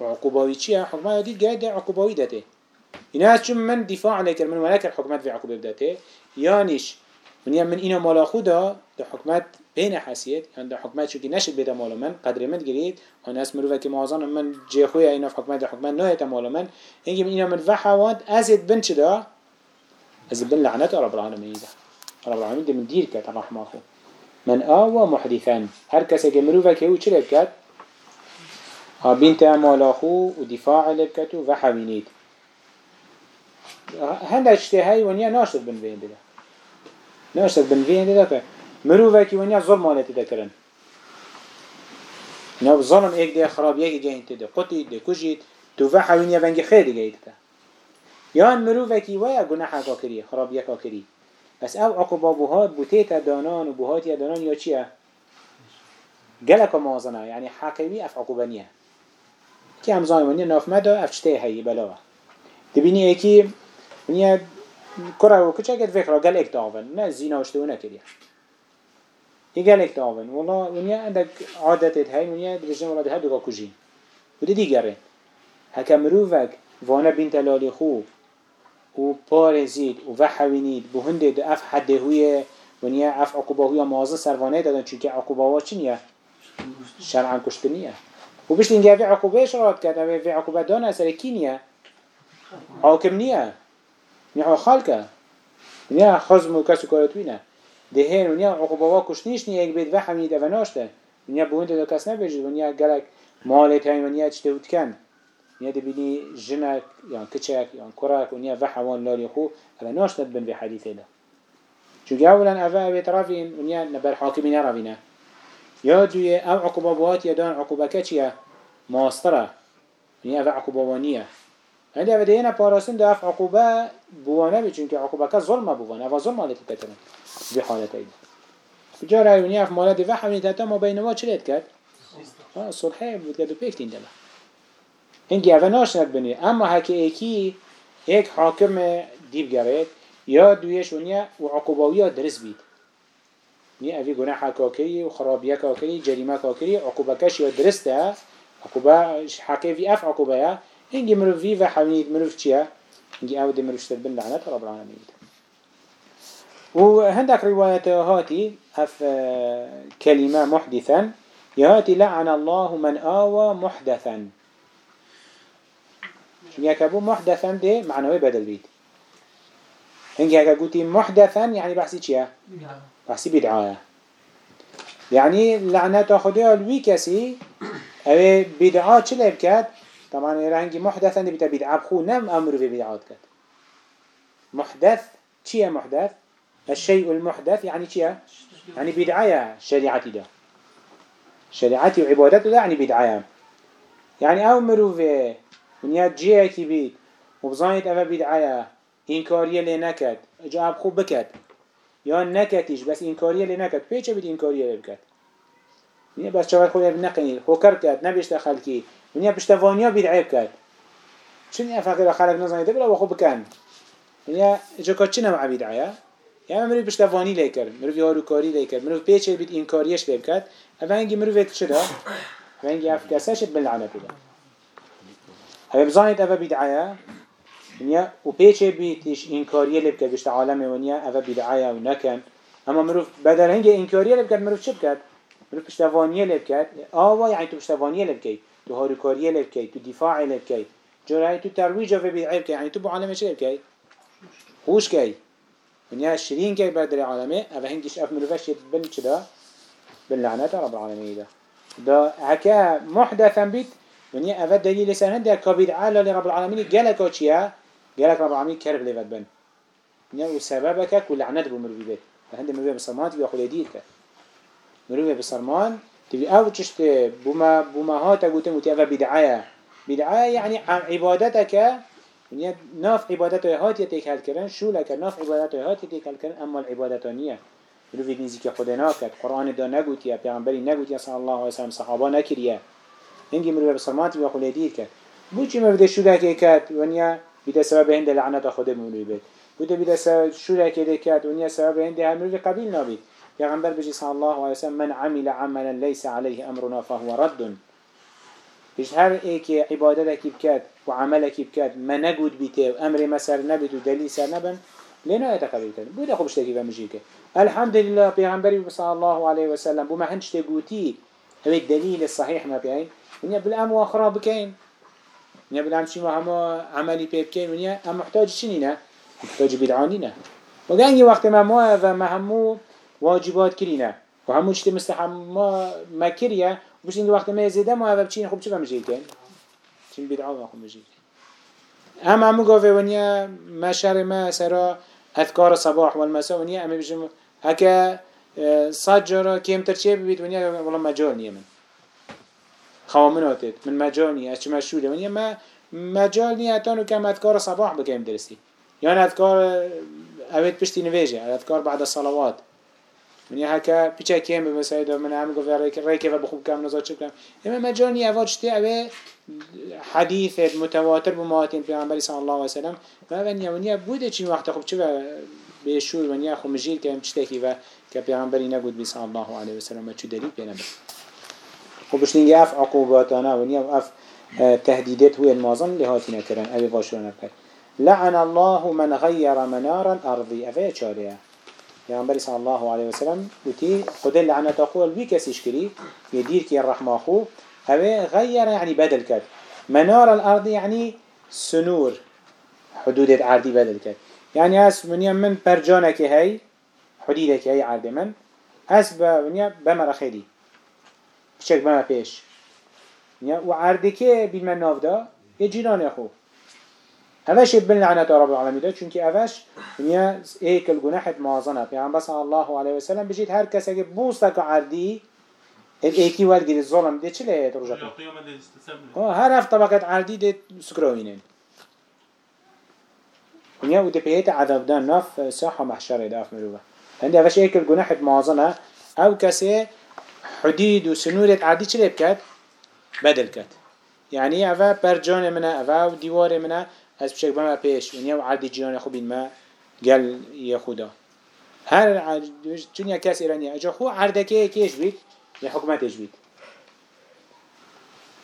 وعقوباوي چيه حكمت يديد جارد ده عقوباوي دته إنها چون من دفاع عليك من ولك الحكمت في عقوبة بدته يانش من من إنا مالا خودا ده حكمت بين حسيت ده حكمت شو كي نشد بيتا مالا من قدر من جريد وناس مروفة كي معظم من جي خويا إنا في حكمت حكمت نهيتا مالا من. إنجي من إنا من فحوات أزد بن شدا أزد بن لعنة رب العالمين ده رب العالمين ده من دير كات الرحمة خو من آوى محدثا. هر كسا كي مروفة كي هو چلب كات ها بنت مالا خو ودفاع لبكتو وحوينيت هنده اجتهاي ونيا ناشد بن وين ده ناشد بن وين ده مروفك ونیا ظلم والتي ذكرن نيا ظلم ايك دي خراب يك جاين تدي قطي دي كجيت خیر ونيا بنجي خير جايت تا يان مروفك ويا جناح کری خراب يك كاكري بس او عقوبة بوهات تا دانان و وبوهات يا دانان يا چیه؟ جلك موازنة یعنی حقیقی اف عقوبانيه كي هم زايمونيا ناف اف افتشتي هي بلاوه. تبيني اكي ونيا كره و قد فكره قال گل داون. نه زينا وشتونه كده يقال لك تاون والله ونيا عندك عادة هاي ونيا دبجنا ولا ده دوغا كوجين وده دي جرين هكا مروفك وانا بنت لالي خو. و پارزید و وحوینید. به هنده دو اف حده هوی ونیا اف عقوبه هوی مازه سروانه دادن. چونکه عقوبه ها شرعا کشتنیه و بشت اینگه اوی عقوبه شرات کرد. اوی عقوبه دانه اثر کی نیه؟ حاکم نیه. نیه خالکه. نیه خزم و کسو کارتوینه دهين ونیا عقوبة وا کشنیش نیه یک بید و حمید و ناشته ونیا بوند دو کس نبیجید ونیا گلک مالت های ونیا چته ود کن ونیا دبینی جنک یا کچک یا کرک ونیا و حوان لالی خو اما ناشته بن به حدیثه ده چون اولا اوه اوه طرفین ونیا نبر حاکمی نروینه یا دوی أو عقوبة بوات یا دان عقوبه کچیه ماستره ونیا اوه عقوبة وانیه یعنی هلی اوه دهینا پاراستن ده اف عقوبه بوانه بی چونکه عقوبه که ظلمه بوانه اوه ظلمه لیت بکترن به حالت ایده بجا رایونی اف مالا ده حمید حتی ما بینما چلیت کرد؟ صلحه بود که بپیکتین دمه. هنگی اوه ناشند بنی. اما هکی ایکی یک حاکم دیب گرید. یا دویش اونیا و عقوباوی درس بید. نی اوی گناه کاکری و خرابیه کاکری جریمه کاکری عقوبه کش یا درسته؟ عقوبه حقیقی اف عقوبه. هنگي مروف في وحمين مروف چيا هنگي اوه دي مروف شتر لعنة رب العالمين وهندك رواية هاتي أف كلمة محدثا. يهاتي لعن الله من آوى محدثا. يكبو محدثا ده معنوي بدل بيت هنجي هكا قلتي محدثا يعني بحسي چيا بحسي بدعاية يعني لعنة خدها الوي كسي أو بدعاء چلي بكات طبعا هنجي محدثا دي بتا بدعاء بخو نم أمر في بدعاء كات محدث چيا محدث؟ الشيء المحدث يعني كيا يعني بدعاية شريعتي ده شريعتي وعبادته ده يعني بدعاية يعني أو مروفه ونيا جيه كي بيت وبزانيت اوه بدعاية إنكارية لنكت جواب خوب بكت يا نكتش بس إنكارية لنكت بيچه بيت إنكارية لبكت ونيا بس شوال خويا بنقني خو كركت ونیا پشتوانیا بید عیب کرد چون این فقیر خلق نزنیده بلا و خوب بکن ونیا جکا چی نمع بید عیا یعنی مروی پشتوانی لی کرد مروی هاروکاری لی کرد مروی پیچه بید این کاریش لی کرد اوه اینگی مروی چی دا؟ اوه اینگی اف کسش بلعنه بلا اوه بزانید اوه بید عیا ونیا و پیچه بیدش این کاری لی بکرد بشت عالمه ونیا اوه بید نکن اما مروف بدل هنگه کاری لب کرد مروف چه بکرد؟ مروف پشتوانیه لب کرد آوا یعنی تو پشتوانیه لب کرد تو هاروکاری لیب کرد تو دفاع کرد جرای تو ترویج اوه بدعایه کرد یعنی تو چه لیب کرد؟ خوش کرد ونیا شرین که بر در عالمه اوه هنگیش اف مروفش بن چدا بن لعنت رب العالمين ده ده هكا محدثا بيت ونیا اوه دلیل سر هنده كبير عالا لرب العالمين جلكا چيا قالك رب العالمين كرب ليفت بن. ونيا وسببك كل لعنت بمروي بيت هند مروي بسرمان تبي أخذ يديك مروي بسرمان تبي أو تشتى بوما بوما ها تقولتم وتي أبا بیدعه یعنی يعني عبادتك يعني یعنی ناف عبادته هات يتيك کردن شو لك ناف عبادته هات يتيك هالكرن أما العبادتانية بلو في نزيك خدا ناكت قرآن دا نقوت يا پیغمبری نقوت يا الله عليه وسلم صحابة نكر يا هنگی مروی بسرمات و خلیدید کرد. بو چی مفده شو لکه کرد ونیا بیده سبب هنده لعنت خود مروی بید. بوده بیده شو لکه کرد ونیا سبب هنده هم مروی قبیل نابید. پیغمبر بجي صلى الله عليه وسلم من عمل عملا ليس عليه أمرنا فهو رد. بيش هر ايكي عبادتك بكات وعملك بكات ما نقود بيته وأمر مسار نبت ودليل سر نبن لنا يتقبل تاني بوده خوبش تكي بمجيك الحمد لله پیغمبر صلى الله عليه وسلم بما هنش تقوتي هو الدليل الصحيح ما بيعين ونيا بالأم وآخرى بكين ونيا بالأم شي ما عملي بيبكين ونيا أم محتاج شنينه محتاج بدعانينه وقانجي وقت ما ما ما همو واجبات كرينا وهمو چت مستحب ما ما كريا إنه وقت ما زيدا ما هذا بتشين خوب شو بمجيء كان شين بدعاء ما خوب مجيء أما عمو قافي ونيا ما شر ما سرا أذكار الصباح والمساء ونيا أما بيجم هكا صاد جرا كيم ترشي بيت ونيا والله مجال نيا من. خوامناتت من مجال نيا أش مشهورة ونيا ما مجال نيا تانو كم أذكار الصباح بكيم درسي يعني أذكار أبيت بشتي نفيجة أذكار بعد الصلوات منی هکا پیچه کیم به مسائل دار من هم گفتم رای که و بخوب کم نزاد چپ اما مجانی اواج شدی اوه حدیث متواتر بمواتين پیغمبر صلی الله و وسلم و ونیا ونیا بوده چی وقت خوب چي به شور ونیا خو مجیر که هم کی و که پیامبری نگود بی صلی الله علیه وسلم ما چو دلیل پیغمبر خوبش نگه اف و ونیا اف تهديدات هو المازن لهاتنا كران ای باشون بكر لعن الله من غير منار الارض أفيا شاريا پیامبری صلی الله علیه و سلم وتی خدا لعنت آخو الوی کسیش کری يدير كي الرحمة أخو. هوا غير يعني بدل كد منار الأرض يعني سنور حدود عردي بدل كد يعني أس من من برجانك هاي حدودك هاي عرض من أس ب بمر خيري بشك بما بيش وعردك بالمن نافدا يجيران أخو. هفش بن لعنة رب العالمين ده چونك هفش دنيا ايك الجناح مازنه يعني بس الله عليه وسلم بجيت هر که بوستك عردي الايكي ورد الظلم ده چله رجعته آه هر اف طبقة عردي ده سكروينين دنيا وده بيت عذاب ده نف ساحة محشرة ده اف مروبة عندي هفش ايك الجناح مازنه أو كسي حديد وسنورة عردي چله بكت بدل كت يعني افا برجان منه افا ديوار منه از بشك بما پیش. ونیا و عادی جیان خوب این ما گل یه خدا. هر چون یک کس ایرانی اجا خو عردکه کیش بید یه حکمتش بید.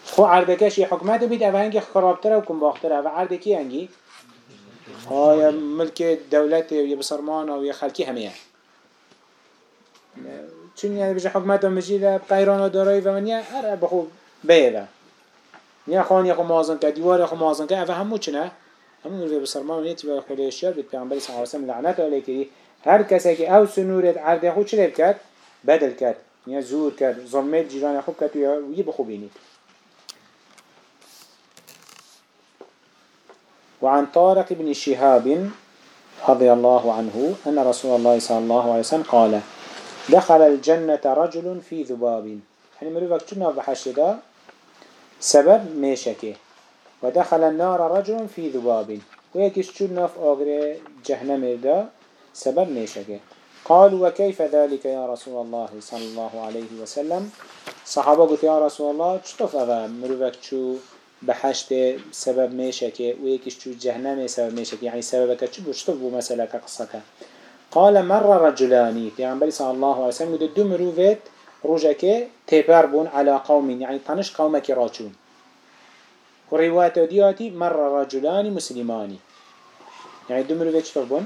خو عردکش یه حکمت بید او هنگی خرابتره و کنباختره و عردکی هنگی های ملک دولت و بسرمان و یه خلکی همه چون یعنی بجه حکمت و مجید قیران و دارایی و منیه هر بخو بیده نیا خان یخو مازن که دیوار یخو مازن که اوه همو چنه همون روی بسرمان نیتی و خودشیار بید پیغمبر صلی الله علیه و لعنت علیه کری هر کسی که أو سنورت عرض خود چه کرد بدل کرد. یا زور کرد. ظلمت جیران خوب کرد و یه بخوبینید وعن طارق بن شهاب رضي الله عنه أن رسول الله صلى الله عليه وسلم قال دخل الجنة رجل في ذباب. يعني مروفك كنا بحشدا سبب ميشكه ودخل النار رجل في ذباب. ويكش شو نف آغر جهنم دا سبب ميشكه قالوا وكيف ذلك يا رسول الله صلى الله عليه وسلم؟ صحابة قلت يا رسول الله چطف أغا مروفك شو بحشت سبب ميشكه ويكش شو جهنم سبب ميشكه يعني سببك شو بشطف بو مسألة قصك قال مر رجلاني في عمبالي صلى الله عليه وسلم قلت دو مروفت روجك تبر بون على قوم يعني طنش قومك راجون وروايات دياتي مر رجلان مسلماني يعني دمرو ذي چطور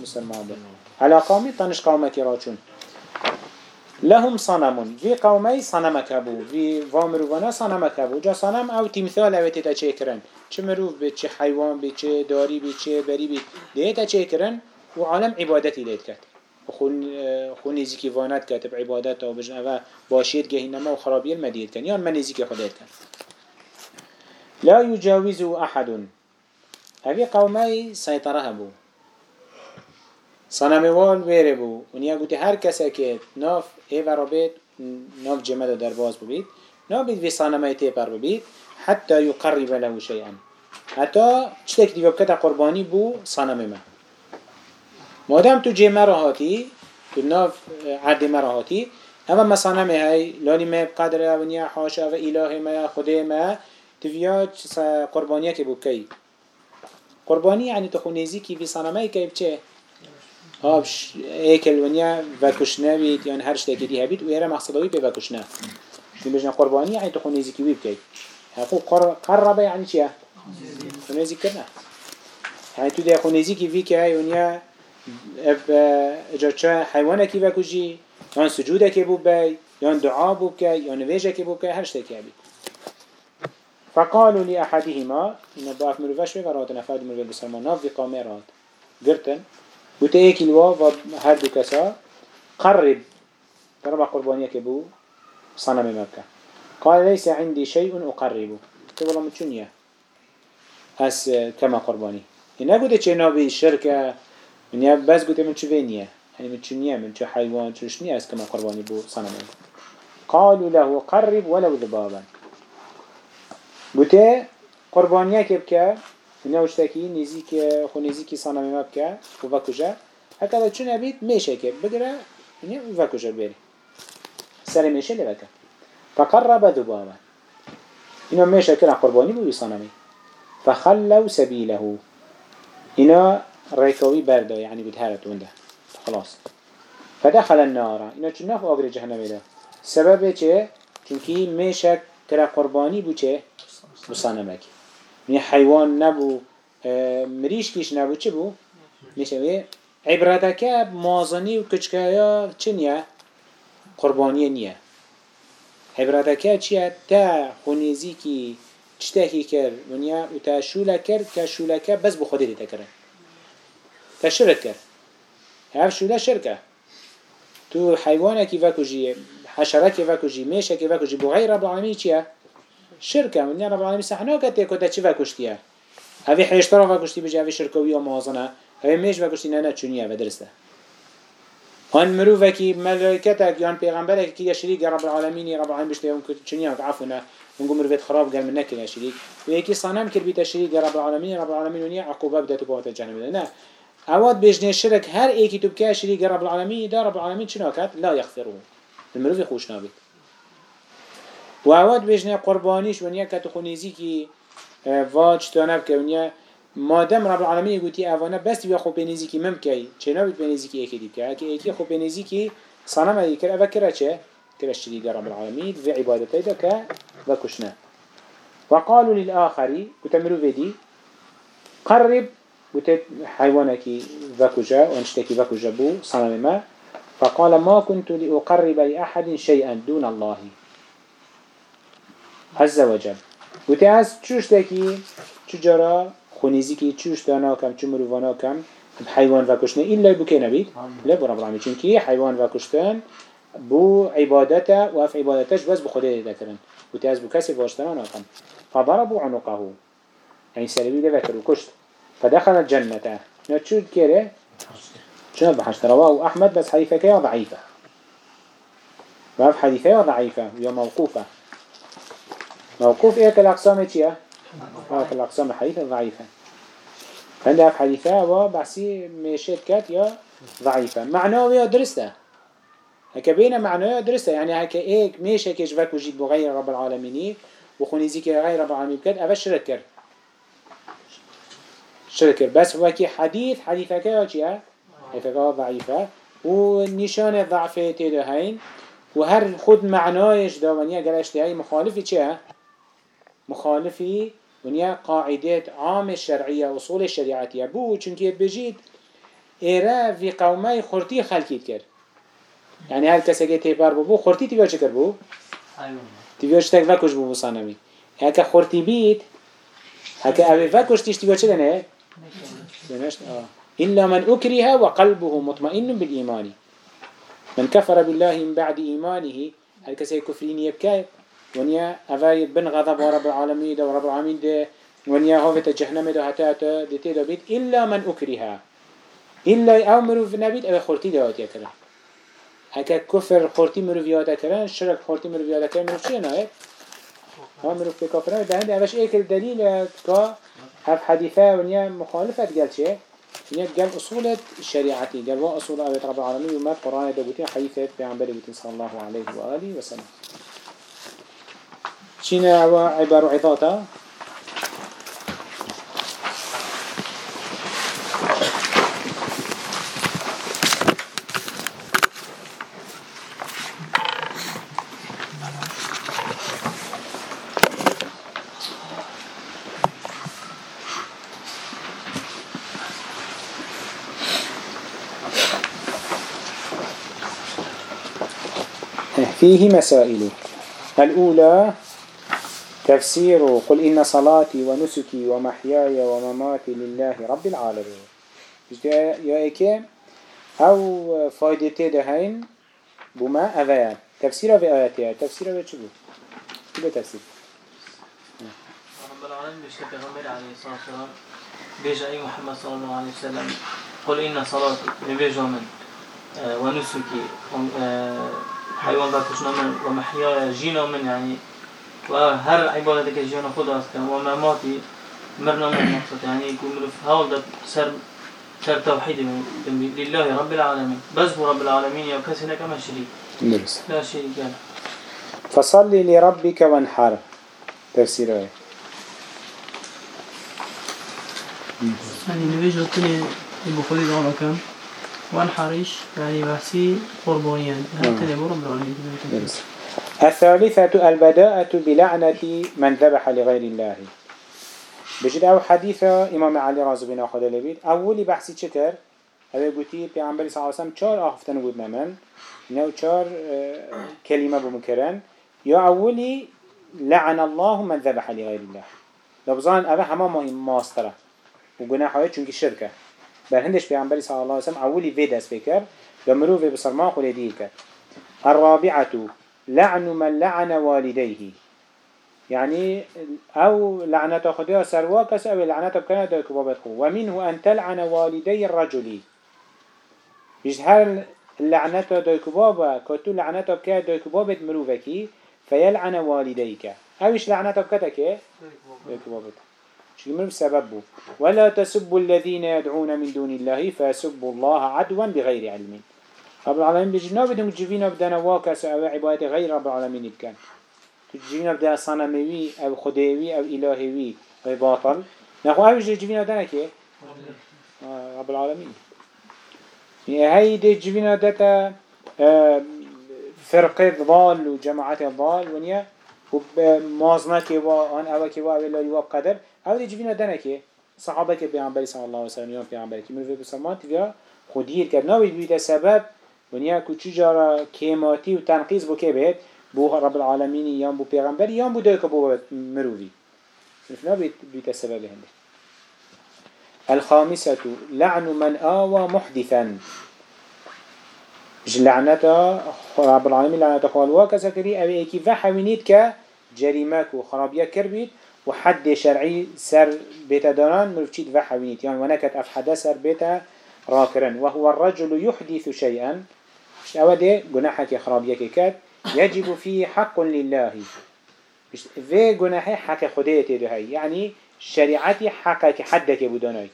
مسلمان بون. على قومي طنش قومك راجون لهم صنم في قومي صنمك ابو. في وامروفانا صنمك ابو. جا صنم او تمثال او تتا چه چه مروف بي چه حيوان بي چه داري بي چه بري بي ديتا چه وعالم عبادتي ليت كت خون خون نزیکی وانت کتب عبادت و بجن. اوه باشید گهی نما و خرابی المدید کن یا من نزیکی خودت کن لا يجاوزه أحد. هذه قومي سيطرها بو. صنم ويري بو. ونيا قوتي هر كسا كيت ناف ایو را نوف ناف جمده در باز ببید. نابید وی صنمه تيبر بو بيت حتی يقرب له شيئا حتی چتک دیگه بکتا قرباني بو صنم ما. مادم تو جمع راهاتي تو ناف عرد مراهاتي اما ما صنمه های لاني ما بقدره ونيا حاشا و اله ما خده ما تفيا قربانيه كي بو كي قرباني يعني تخونيزي كي في صنمه كي بچه هاش ایکل ونیا وکشنه بید یعنی هر شته کدی هبید و یه مقصدوی به وکشنه شو بجنا تو خونیزی کی ویب کی؟ هفو قربه یعنی چیه؟ خونیزی کرنه. یعنی تو ده خونیزی کی وی که ونیا اجا چه حیوانه کی وکشی یان سجوده کی بو بی یان دعا بو کی یان ویجه کی بو کی هر شته کی هبید فقالوا لأحدهما إن ضعف مروفش وقرات نفاد مروف بسلمان ناف في قامرات قرتن. بوت ايكي الوا و هر دو كسا. قرب. تربع قربانية كبو صنم مكة. قال ليس عندي شيء أقربه تقول الله متشونية هس كما قرباني. إنا قد چه نابي الشركة من ياب بس قد من چوينية يعني من چونية من چو حيوان؟ چوشنية هس كما قرباني بو صنم قالوا له قرب ولو ذبابا. بوته قربانیه که بکه کی نزیک خو نزیکی صنم مبکه و حتی هکذا چون ابید میشه که بگره یعنی وکجه بره. سر میشه لبکه فقرب ذبابا اینا میشه که قربانی بودی صنمی فخلو سبیله، اینا ریکاوی برده یعنی بود هرتونده خلاص فدخل النار اینا چون نفع آگر جهنمه سبب چه؟ چونکی میشه که قربانی بوده بصنمكي من حيوان نبو مريش كيش نبو چه بو؟ نشوه عبرتك مازني و كچكايا چنيا؟ قربانية نيا عبرتك چيا تا خونيزي كي چتاكي كر ونيا و تا شولا كر كشولا كر بس بو خده دي تكرن تا شرك كر هف شولا شركة تو حيوانك وكجي حشرك وكجي ميشك وكجي بو غير رب العالمين چيا؟ شركة من رب العالمين سحنا كتير كده شو فكشتيه هذه حيشترا فكشتي بجا هذه شركوية موازنة هذه مش فكشتي نانا تشونيه بدرسته هن مروفكي ملائكتك يان پیغمبرك كي شريك رب العالمين رب العالمين بشتيه هم تشونيه عفونا ونقول مروفت خراب قال منك يا شريك ويكي صنم كر بيت شريك رب العالمين رب العالمين ونيا عقوبة بدأت بوات الجهنم لا اواد بيجني الشرك هر ايكي تبكي شريك رب العالمين دا رب العالمين شنو كات لا يغفروه المروف خوش نابت و اواد بجنه قربانیش ونیا کت خونیزی کی واج تانب که ونیا مادم رب العالمین گوتی اوانه بس بیا خوب بنیزی کی ممکی چه نبید بنیزی کی ایکی دیب که اکی ایکی خوب بنیزی کی صنم ای کرد اوه کرد چه؟ کرد شدید رب العالمین؟ و عبادتی دا که بکشنه وقالوا للآخري كتمروا فيدي قرب بوت حيوانك فكجا وانشتكي فكجا بو صنم ما. فقال ما كنت لأقرب لأحد شيئا دون الله. عز وجل. وتي از چوش تاكي چجارا خونيزي كي چوش دانا كم چو مروفانا كم حيوان وكشتن إلا بو كي نبيد لا بو رب العالمين چونكي حيوان وكشتن بو عبادته وف عبادتش بس بو خده ذكرن وتي از بو كسي واشتنا ناكم فضربوا عنقه. يعني سلبي ده ذكر وكشت فدخل الجنة. نتشود كيره شنو بحشت رواه أحمد بس حديثة كيه ضعيفة وهذا حديثة ضعيفة وهي موقوفة موقوف إيه كالأقسام إيه آه كالأقسام الحديثة ضعيفة في حديثة وبعسي ميشيت كات يا ضعيفة. معناه يا درسته. هكا بينا معناه درسته. يعني هكا إيه ميش هكا جفاك وجيد بغير رب العالمين. وخونيزيك غير رب العالمين. بكات أفا شركر. شركر. بس هو كي حديث حديثة كا يا حديثة ضعيفة. ونشان الضعف تيدو هين. وهر خود معنايش داوانيا قال هاي مخالفة چه مخالفي ونيا قاعدات عام الشرعية أصول الشريعة بو چونك بجيد إيرا في قومي خورتي خلقيت كر يعني هل كسا تيبار بو خورتي تبيا چكر بو؟ تبيا چتك وكش بو بصانمي هكا خورتي بيت هكا أبي وكش تيش تبيا چدنه؟ بنشت آه. إلا من أكره وقلبه مطمئن بالإيمان من كفر بالله من بعد إيمانه هل كسا كفرين يبكي ونيا أفاي بن غضب رب العالمين ده ورب العالمين ده ونیا هاوت جهنم دو حتی حتی دیتی دا بید إلا من أكرها إلا أو مروف نبید أو خورتی دهات يكرا هكا كفر خورتی مروف يادا كرا شرك خورتی مروف يادا كرا مروف چه نهاية؟ ها مروف بكافران ده هنده اوش ايك الدليل كا هف حديثة ونيا مخالفة قال چه؟ ونيا قال أصول الشريعتي قال وا أصول أبيت رب العالمين وما قرآن دبوتين حديثة بيعنبري بوتين صلى الله عليه وآله وسلم شين عبارة عظاتا فيه مسائل. الأولى تفسير قل إن صلاتي ونسكي ومحياي ومماتي لله رب العالمين. يا إيكي أو فايدتي دهين بما أذيان تفسير في آياتها تفسير في شبه كيف تفسير رب العالمين بيشتى پیغمبر عليه الصلاة والسلام أي محمد صلى الله عليه وسلم قل إن صلاتي نبيجا من ونسكي حيوان بكشنا من ومحياي جينا من يعني وهر عبادتك جينا خدا است ومماتي مرنا من مقصد. يعني يكون في هول سر سر توحيد لله رب العالمين بس رب العالمين يا كسنا كما شريك لا شريك له. فصل لربك وانحر تفسير إيه يعني نبي جوتني البخاري ده كان وان حريش يعني بحسي قربانيان هاتني برم الثالثة البداءة بلعنة من ذبح لغير الله. بجد أو حديثة إمام علي رازو بن أخذ لبيت أولي بحثي چكر هذا قلتي بيعنبري صلى الله عليه وسلم چار آخفتن قد نمن نو چار كلمة بمكرن يا أولي لعن الله من ذبح لغير الله. لبظان أبا هما مهم ماسترة. وقناحوه چونك شركة بل هندش پیامبری صلی الله علیه وسلم اولی في دست بکر و في بسرما دیر کرد. الرابعة لعن من لعن والديه. يعني أو لعنة خديها سروا كس أو لعنة بكنا دا كبابت خو ومنه أن تلعن والدي الرجل. مش هل لعنة دا كبابة كتو لعنة بكنا دا كبابت مروفكي فيلعن والديك. أوش لعنة بكتك دا كبابت شو من سببه ولا تسبوا الذين يدعون من دون الله فسبوا الله عدوا بغير علم. رب العالمين بجنا بدهم جبينا بدنا واكس أو عبادة غير رب العالمين كان تجينا بدنا صنموي أو خديوي أو إلهوي أو باطل. نخو أوش جبينا بدنا كي رب العالمين هاي دي جبينا دتا آه، فرقة ضال وجماعات ضال ونيا ومازنا كوا أن أو كوا أو الله يواب قدر. أو دی جوینا دنه که؟ صحابه که پیامبری صلی الله علیه و سلم یا پیامبری که مرد بسمان تیجا خودیر کرد نوید بیت سبب ونیا کوچی جارا کیماتی و تنقیز بو که بید بو رب العالمین یا بو پیغمبری یا بو دوی که بو مروی نوید بیت سبب هنده الخامسة لعن من آوى محدثا. مش لعنتا رب العالمين لعنتا خوالوا كسكري أو إيكي فحوينيت كجريمك وخرابية كربيت وحد شرعي سر بيت داران مروفشيد وحوينيت يعني ونكت اف حدا سر بيت راكرن وهو الرجل يحدث شيئا اوده قناحك خرابيك كات يجب فيه حق لله. في قناحي حق خديتي هاي يعني شريعتي حقك حدك بدوناي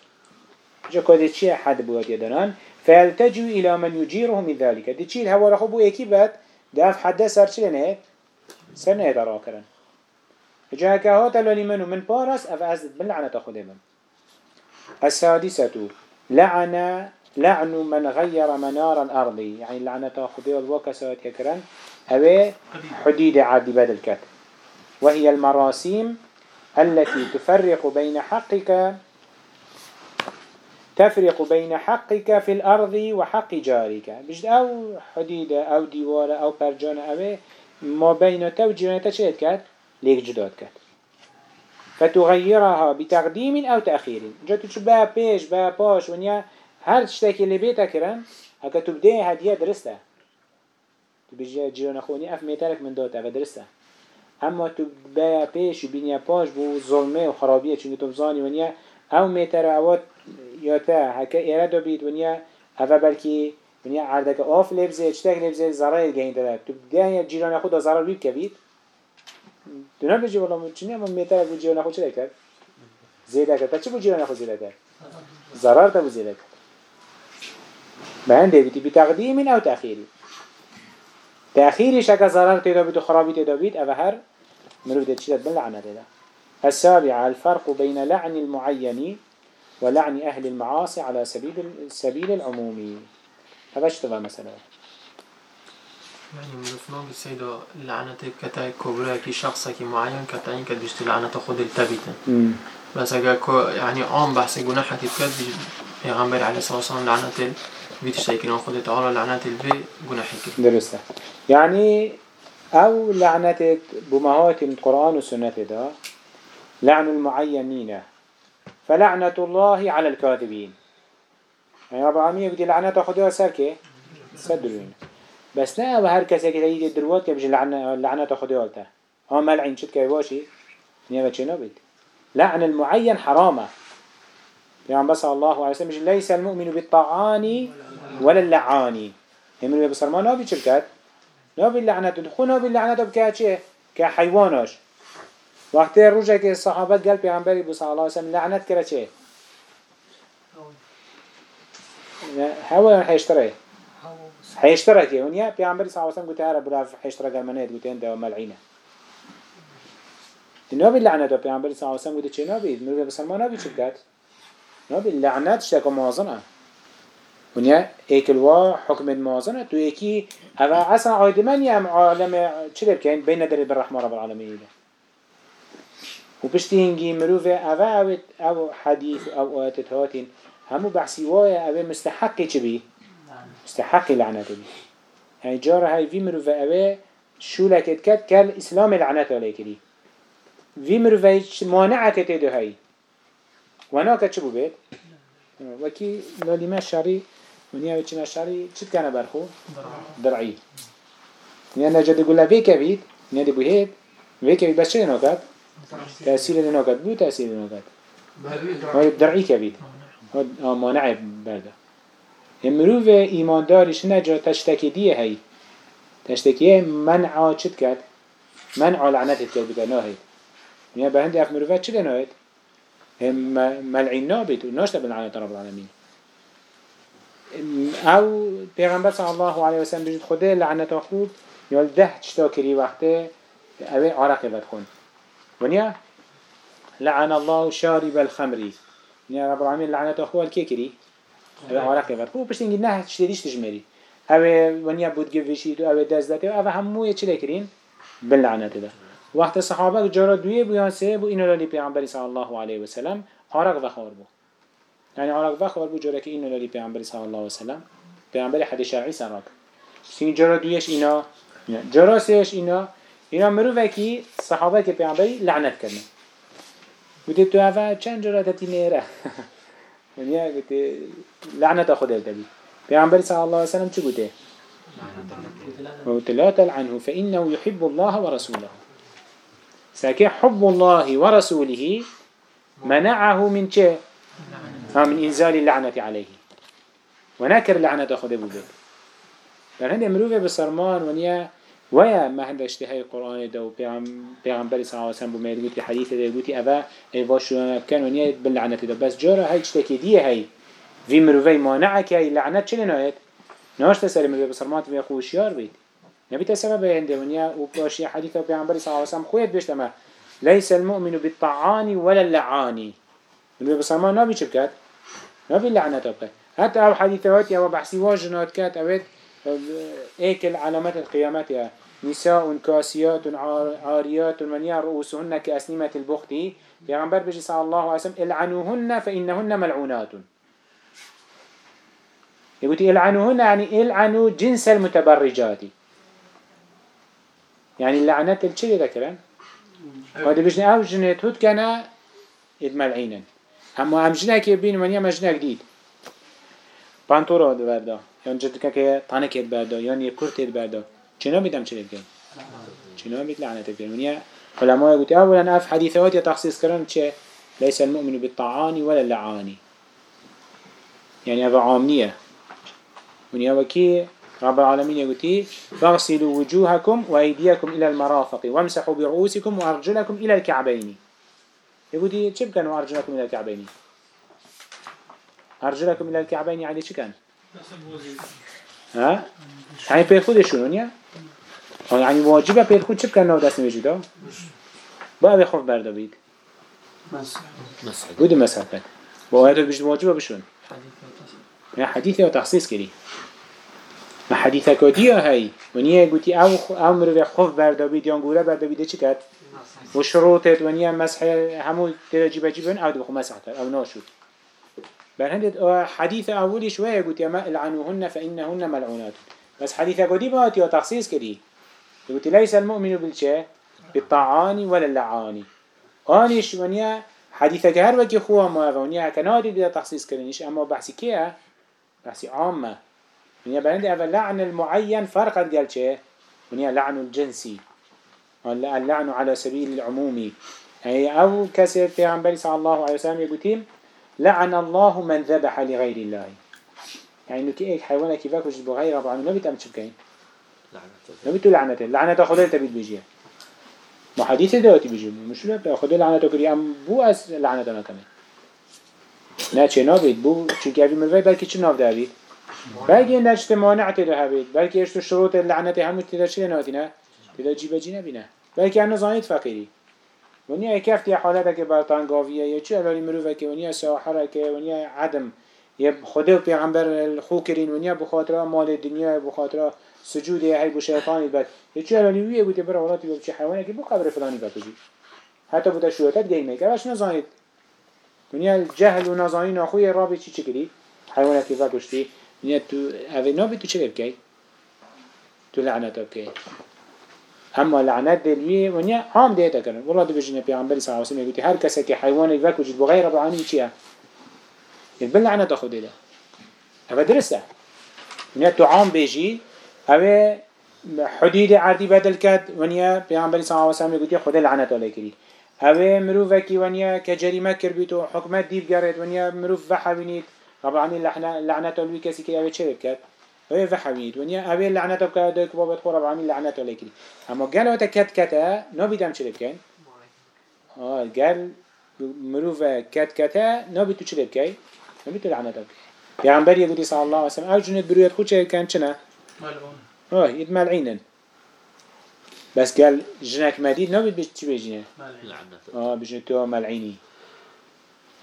جا كده چي حد بود يدنان؟ فيلتجو إلى من يجيره من ذلك. دي چي الهوا رخو بو ايكي بات داف حدا سر چلنه سر نه راكرن جا كهات لولي منو من بارس أف أزد من لعنة خده من. السادسة لعن لعن من غير منار الأرض. يعني لعنة خده الوكسات يكرن أو حديد عادي بدل كت وهي المراسيم التي تفرق بين حقك تفرق بين حقك في الأرض وحق جارك. بجد أو حديدة أو ديوارة أو برجانة أو ما بين توجيهات شهد كات؟ ليك جداد كات. فتغيرها بتقديم أو تأخير. جاتو بقى بيش بقى باش ونيا هر تشتكي اللي بيتا كرن هكا تبدأ هدية درسته. تبجي جيران أخوني أف ميتالك من دوتا فدرسته اما تو بیا پیش و بینیا پاش بو ظلمه و خرابیه چونکه تو بزانی ونیا او میتر اوات یا تا هکا ایره بید ونیا اوه بلکی ونیا عردك آف لبزه چتك لبزه ضرر گهین داره تو گهین جیران خود ضرر بید. کبید تو نبجی والله چنی اما میتر بو جیران خود چه کرد زیده کرد تا چه بو جیران خود زیده کرد ضرر تا بو زیده کرد به هنده بیتی بتقدیم أو تأخیری تأخيري شكا ضرر تدابيت وخرابي تدابيت أو هر مروف تشيلت باللعنة تدا السابعة الفرق بين لعن المعين ولعن أهل المعاصي على سبيل السبيل العمومي هذا اشتغل مثلا يعني مرفنا بسيدة لعنة كتاي كبرى كي شخص كي معين كتاين كد بيشتي لعنة خود التبيتا بس اگر يعني عام بحث جناح كتكد پیغمبر عليه الصلاة والسلام لعنة لعنة البي جناح كده درسته يعني أو لعنة بمهات القرآن والسنة ده لعن المعينين. فلعنة الله على الكاذبين. يعني رب العالمين يقول لعنة خدها سركة سدرين بس أو هر كسي كده يجي دروات يبجي لعنة لعنة خدها قلتها هو ملعين شد كيواشي؟ نيابة شنو لعن المعين حرامة. يعني بس الله عليه وسلم ليس المؤمن بالطعان ولا اللعاني هم بصر ما نبي شركات؟ نبي اللعنة. خو نبي اللعنة بكا چه؟ كحيواناش وقتی روزه که صحابت گل پیامبری بو الله علیه و سلم لعنت کرد چه؟ حيشتري حيشتري كي ونيا پیامبری صلی الله علیه و سلم گفت هر برا حيشتري گل منید گفت انده و ملعینه. نبي اللعنة ده پیامبری صلی الله علیه و سلم گفت چه نبي نبي بس ما نبي کرد نبي اللعنت شتاك موازنه؟ ونیا ایکلوا حکم موازنه. تو یکی هوا أصلا عایدمان یا عالم چه بکن بین در بالرحمه رب العالمین و پشتی هنگی مروفه اوه اوه أو حدیث أو آیتت هاتین همو بحثی وای اوه مستحقی چه بی؟ مستحقی لعنت بی. يعني جاره هاي في مروفه اوه شو لكت كت كال اسلام لعنت عليه كري في مروفه مانعة تدو هاي وانا كتشبو بيت وكي نولي ما شاري وانيا وكي ما شاري شد كان بارخو درعي درعي نجد جد يقول لها بيكا بيت نادي بو هيد بيكا بيت بس شاري نوكات تأسيل نوكات بو تأسيل نوكات درعي كبيت بيت مانع بلده امرو و ايمان دارش نجا تشتكي دي هاي تشتكي منعا شد كات منعا لعنات هتكال بتا ناهيد نانا بهند مروفات شد ناهيد هم ملعين نابت وناشتا بالعنة رب العالمين أو پیغمبر صلی الله علیه و سلم بجد خوده لعنت خوب یال ده چتا کری وقته اوه عرق بد خون ونیا لعن الله شارب الخمر نیا رب العالمین لعنت خوب الکی کری اوه عرق بد خوب پشت اینگی نه چتیش تجمری اوه ونیا بود گوشید و اوه دست داته اوه هموی چلی کرین باللعنت ده وقت صحابه جرا دویه بو یا سه بو اینو لالی پیغمبری صلی الله علیه و سلم عرق و بو يعني عراق وقت وربو جرا که اینو لالی پیامبر صلی الله علیه و سلم. پیامبر حدیث شرعی سراک سین جرا دویش اینا جرا سیش اینا اینا مروفه کی صحابه که پیامبری لعنت کردن بودی تو اول چند جرا تتی نیره؟ يعني قلت لعنة خدا الدبي پیامبر صلی الله علیه و سلم چه گوته؟ لا تلعنه فإنه يحب الله ورسوله. ساكي حب الله ورسوله منعه من چه؟ من إنزال اللعنة عليه. ونكر لعنة خده بوده در هنده مروفه بسرمان ونیا ويا ما هنده اشتهاي القرآن ده وبيغمبر صلى الله عليه وسلم بما يقولي حديث ده يقولي أبا ايوا شو كان ونيا باللعنة ده. بس جارة هاي اشتكي دي هاي في مروفه مانعك هاي لعنة چلي نايت ناش تسري مروفه بسرمان تبقى خوشيار بيت نبي تسبب هنده ونيا وباشي حديث بيغمبر صلى الله عليه وسلم خويت بيشتما ليس المؤمن بالطعان ولا اللعاني مروفه بسرمان نبي چبكت ما في لعنة بقى حتى أو حديثات يا بحثي واجنات كات أويت ايكل علامات القيامات يا نساء كاسيات عاريات من رؤوسهن كأسنمة البخت يا غنبر بجي صلى الله عليه وسلم العنوهن فإنهن ملعونات يقول العنوهن يعني العنوا جنس المتبرجات يعني اللعنات الشيء ذكرا وهذا بجني أو جنيت هود كان يدملعينا اما هم جنك بین منیا مجنک دید پانتورا بردا یا جد تانه کت بردا یا نی کرت بردا چنا میدم چه بگم چنا لعنة كرين ونيا علماء يقول أولا أف حديثات تخصيص كرن چه ليس المؤمن بالطعان ولا اللعاني يعني هذا عامنية ونيا وكي رب العالمين يقول فاغسلوا وجوهكم وأيديكم إلى المرافق وامسحوا برؤوسكم وأرجلكم إلى الكعبين. يقول كيف كانوا أرجلكم إلى الكعبين؟ أرجلكم إلى الكعبين يعني شو كان؟ ها؟ يعني بيرخود شنو نيا يعني واجبة بيرخود شو كان نو دست نوجده با أبي خوف برده بيد. مسح بودي مسافة وهذا بيجد واجبة بشون؟ يعني حديثة وتخصيص كري ما حديثة كودية هاي. ونيا قلتي أو أو مروي خوف برده بيد يانقوله برده بيد چي كات وشروطت ونيا مسح همو تجيب جيبن أو دبخو مسح كات أو ناشو بل هندت أولي شوية قلت يا ما العنوهن فإنهن ملعونات. بس حديث قدي بات يا تخصيص كدي. قلت ليس المؤمن بالشيء بالطعان ولا اللعان. آنش ونيا حديث جهر وكي خوا ما ونيا كنادي بدا تخصيص كرنيش أما بحثي كيه بحثي عامة. ونيا بلند أول لعن المعين فرقا قال شيء ونيا لعن الجنسي. اللعن على سبيل العمومي أي أو كسر في صلى الله عليه وسلم يقول لعن الله من ذبح لغير الله. يعني انه كي ايك حيوانك كيفاك وجد بغير رب العالمين ما بيتأمن شبكين ما بيتو لعنته. لعنته خده تبيت بيجيه ما حديث دواتي بيجيه مش لا خده لعنته كري أم بو أس لعنته ما كمان. نه چه نابید بو چونکه اوی مروی بلکه چه ناف دارید بلکه این داشت مانع تیده هبید بلکه اشتو شروط لعنت همو تیده چه ناتی نه تیده جیبه جی نبینه. بلکه انو زانید فقیری. ونیا کفت یا حالت که برطانگاویه یا چه الالی مروفه که ونیا ساحره که ونیا عدم. یه خدا و پیغمبر خو کرین ونیا بخاطر مال دنیا بخاطر سجود هی بو شیطانی بد. یه چه الالی ویه بوده برا ولاتی بچه حیوانه که بو قبر فلانی بکجی حتی بوده شویتت گیمه. که باش نزانید ونیا جهل و نزانی ناخوی رابی چی چکری حیوانه که بکشتی ونیا تو اوه نابی تو چه بکی تو لعنت بکی اما لعنت دلوی ونیا عام دیتا کنن والله دو بجنه پیغمبر صلی الله علیه و سلم هر کسی که حیوان یک وجود بغیر رب العالمین چیه بل لعنت خود ده هذا درسته ونیا تو عام بيجي هذا حدود عادي بدل كد ونیا پیغمبر صلی الله علیه و سلم يقول خود لعنت علی کری هذا مروف کی ونیا کجریمه کر بیتو حکمت دیو گرد ونیا مروف وحبینید رب العالمین لعنت علی کسی که اوه چه بکرد؟ وهي فحويد ونيا أبي لعنته بكادك بابا تخور رب العالمين لعنته عليك أما قال وقت كت كتا نبي دم شرب كين آه قال مروفة كت كتا نبي تو شرب كين نبي تو لعنته بك پیغمبر يقول صلى الله عليه وسلم أو جنود برويت خود شيء كان شنا ملعون. آه يتمال عينا بس قال جنك مديد نبي بيش تشي بيجينا لعنة آه بيجينا تو ملعيني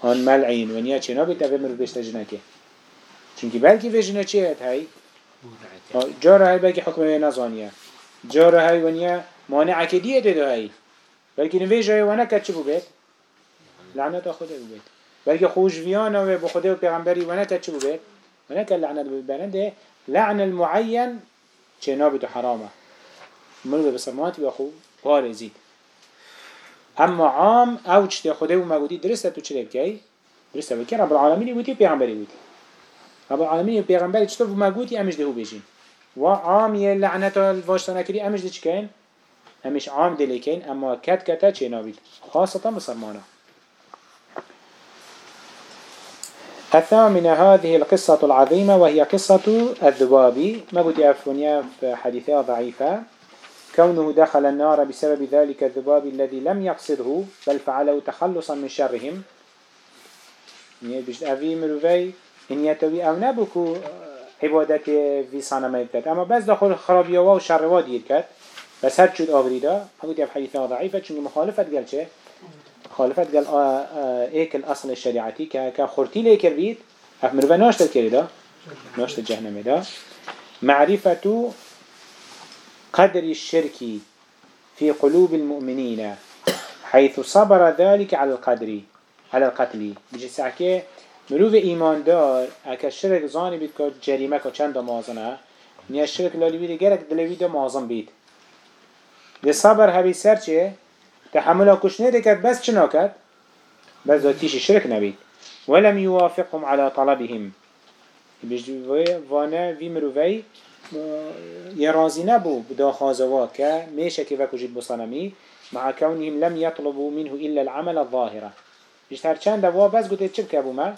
هون ملعين ونيا چه نبي تفهم مروف بيش تجنكه چونكي بلكي في جنة چه هاي جاره هاي بلکه حکم نزانیه. جاره هاي ونیا مانع کدیه ده هاي بلکه نوی جای ونه کد چه بید لعنت خدا بید بلکه خوش ویانه و بخدا و پیغمبری ونه کد چه بید ونه کد لعنت بید برنده لعن المعين چه نابد حرامه. مرد بسمات بخو بارزید اما عام أو چه خدا و مگودی درسته تو چه بکی درسته. بکی رب العالمین بودی پیغمبری بودی. رب العالمین پیغمبری چطور مگودی امش ده بيجين و عام یه لعنت الواشتنا کری امش ده چکن امش عام دلی کن اما کت کتا چه نابید؟ خاصة مسلمانا. الثامنة هذه القصة العظيمة وهي قصة الذباب ما قلت أفونيا في حديثها ضعيفة كونه دخل النار بسبب ذلك الذباب الذي لم يقصده بل فعله تخلصا من شرهم. بجد أفي مروفي إن يتوي أو نبكو عبادت في صنم كات أما بس دخل خرابية و شر دير كات بس هر شد آوريدا أقول في حديثة ضعيفة چونك مخالفة قال چه مخالفة قال ايك الأصل الشريعتي كخورتي ليك الريد أفمر بناشت الكريدا ناشت الجهنم دا معرفة قدر الشرك في قلوب المؤمنين حيث صبر ذلك على القدر على القتل بجي ساكي مروف ایمان دار اکه شرک زانی بید که جریمه که چند مازنه لالی بید گرک دلوی دا مازن بید ده صبر هبی سر چه؟ تحمل کشنه دکت بس چنا کد؟ بس دا تیش شرک نبید ولم يوافقهم على طلبهم بيجي وأنا في مروفي يرازي نبو بدا خازوا ميشا كيفا كجيد بصنمي مع كونهم لم يطلبوا منه إلا العمل الظاهرة. بيشت هر چند دوا بس قلت چه بكابو ما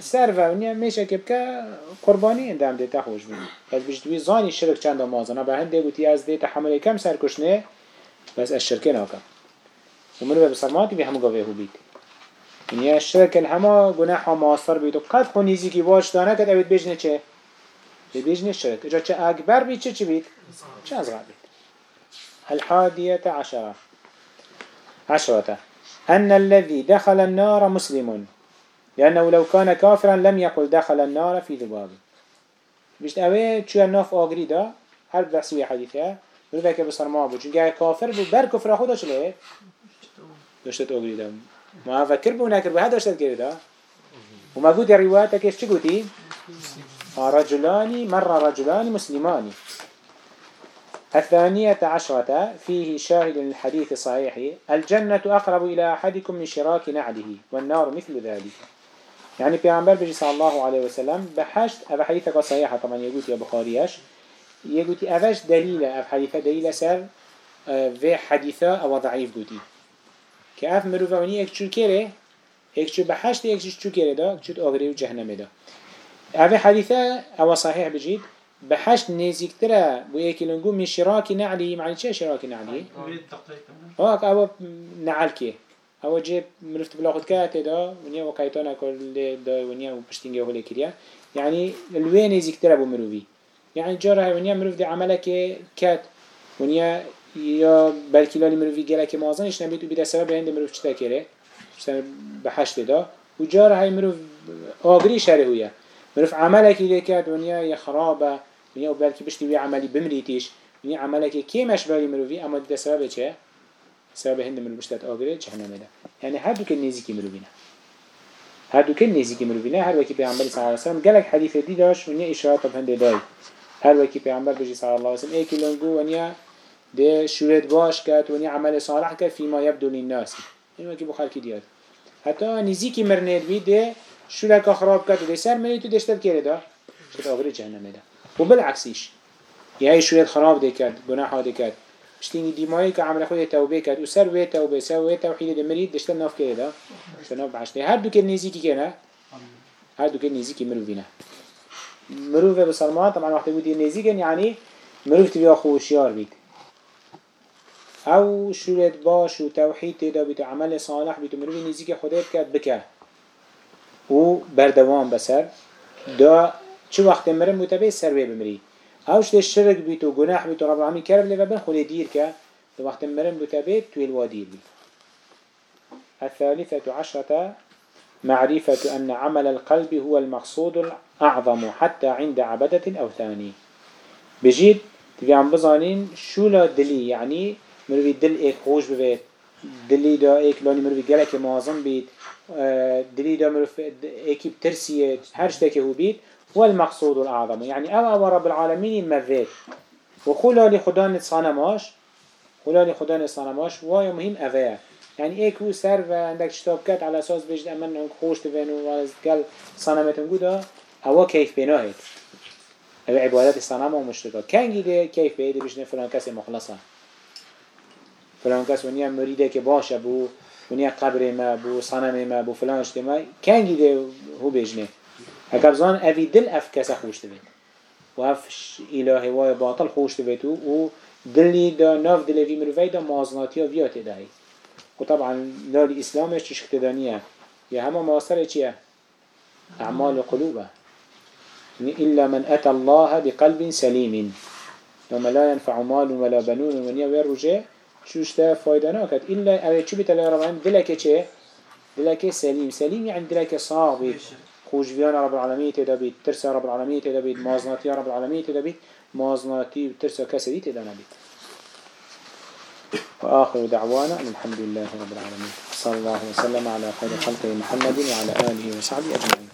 سر و نیا میشه که بکه قربانی اندام دیتا خوش بید بس بجدوی زانی شرک چند مازنه. به هنده گوتی از دیتا حمله کم سر کشنه بس الشركة ناكا ومن باب بسرماتي بهم قوي هو بيت يعني الشركة الهما جناحها معصر بيت وقد خونيزي كي باش دانا كده بيت بيجنه چه؟ بيجنه الشرك إذا چه أكبر بيت چه چه بيت أصغر بيت الحادية عشرة. عشرة. أن الذي دخل النار مسلم. لأنه لو كان كافرا لم يقل دخل النار في ذباب. بيشت أوي شو الناف آغري دا؟ هر بحثي حديثة بلو که بسر ما بود. چون کافر بود بر کفر خدا چله داشتت آغري دا. ما فكر بو نكر بها داشتت كري دا. وما قلت الرواية كيف چه قلتي رجلان مر رجلان مسلمان. الثانية عشرة فيه شاهد للحديث الصحيح الجنة أقرب إلى أحدكم من شراك نعله والنار مثل ذلك. يعني پیامبر بجي صلى الله عليه وسلم بحشت أبا حديثك صحيحة طبعا يقول يا بخاريش يقول أفش دليل أف حديثة دليل سر في حديثة أو ضعيف قوتي كأف مروفوني اكتشو كيري اكتشو بحشت اكتشو شو كيري دا اكتشو أغري وجهنم دا. أف حديثة أو صحيح بجيد بحشت نزيكترا بو يكيلنقو من شراكي نعلي معني چه شراكي نعلي؟ آه أو نعلكي. أو جيب مرفت بلا خود كات دا ونيا وكايتانا كل دا ونيا وبشتينجي هولي كريا يعني الوين يزيكتر ابو مروفي. يعني جارة ونيا مروف عملك كات. ونيا يا بلكي لاني مروفي جالك مازنش نبيت وبدا سبب هند مروف چتا بحشت دا وجارة هاي مروف شره مروف عملك اللي كات ونيا يا خرابة ونيا وبلكي بشتي ويا عملي بمريتيش. ونيا عملك كي مشبالي مروفي أما دا سبب چه؟ سبب هند من بشتات آگره جهنم ده. يعني هر دو كن نزيكي مروبينا هر دو كن نزيكي مروبينا هر وكي پیغمبر صلى الله عليه وسلم قالك حديث دي داش ونيا إشارات بهند داي هر وكي پیغمبر بجي صلى الله عليه وسلم ايكي لنگو ونيا ده شورت باش كات ونيا عمل صالح كات فيما يبدو للناس. این وکی بخار کی دیاد حتی نزیکی مرنید ده شولك خراب کرد و دیسر منی تو دشتر کرده دا شد آغري جهنم دا یه يهي شوية خراب دي كات گناحا دي بشتینی دیمایی که عمل خود توبه و سر وی توبه سر وی توحید دي مرید دشتر ناف کرده، دا شد ناف بعشت هر دو که نیزی که نه هر دو که كي نيزي كي مروفينا مروف بسلمان طبعا وقتی بودي نيزي یعنی يعني مروف بیا خوشیار بید. او شولت باش و توحید تیدا بیتو عمل صالح بیتو مروف نیزی که خودت کرد بكات و بردوام بسر دا چه وقت مرم متبه سر وي بمري اوش ده شرك بيتو جناح بيتو رب العالمين كرب لي ببن خلي دير كا ده وقت مرن بتبيت تويل وادير بي الثالثة عشرة معرفة أن عمل القلب هو المقصود الأعظم حتى عند عبدة أو ثاني. بجيد تبي عم بزانين شو لا دلي يعني مروي دل ايك خوش ببيت دلي دا ايك لاني مروي جلك معظم بيت دليل مروف اكيب ترسي هرشتك هبيت هو المقصود الأعظم. يعني أو أو رب العالمين المذات وخلا لخدا نتصانماش خلا لخدا نتصانماش وهي مهم أفيا يعني ايكو سر و عندك شتاب كات على اساس بجد امن هنك خوش تبين و از قل صنمتن قدا كيف بناهد او عبادات صنم و مشتقا كنگی كيف بيده بجنه فلان کسی مخلصا فلان کس ونیا مریده که باشه بو. ونيا قبر ما بو صنم ما بو فلان اجتماعي كان جيده هو بيجنه هكذا زان أفي دل أف كسا خوش تبيت وأف إلهي واي باطل خوش تبيتو و دلي دا ناف دل في مروفي دا مازناتيا فيات داهي وطبعا لا الإسلام إيش تشكت دانية يا هما مواصرة چيه أعمال قلوبة. إلا من أتى الله بقلب سليم يوم لا ينفع مال ولا بنون ومن يوير رجاء شوش تا فايدة ناكت إلا أو شو بتلا ربعين دلك چه؟ دلك سليم سليم يعني دلك صعب خوشبيان رب العالمين تدبيت ترسى رب العالمين تدبيت مازناتي رب العالمين تدبيت مازناتي ترسى كسدي تدنبيت وآخر دعوانا الحمد لله رب العالمين صلى الله وسلم على خير خلقه محمد وعلى آله وصحبه أجمعين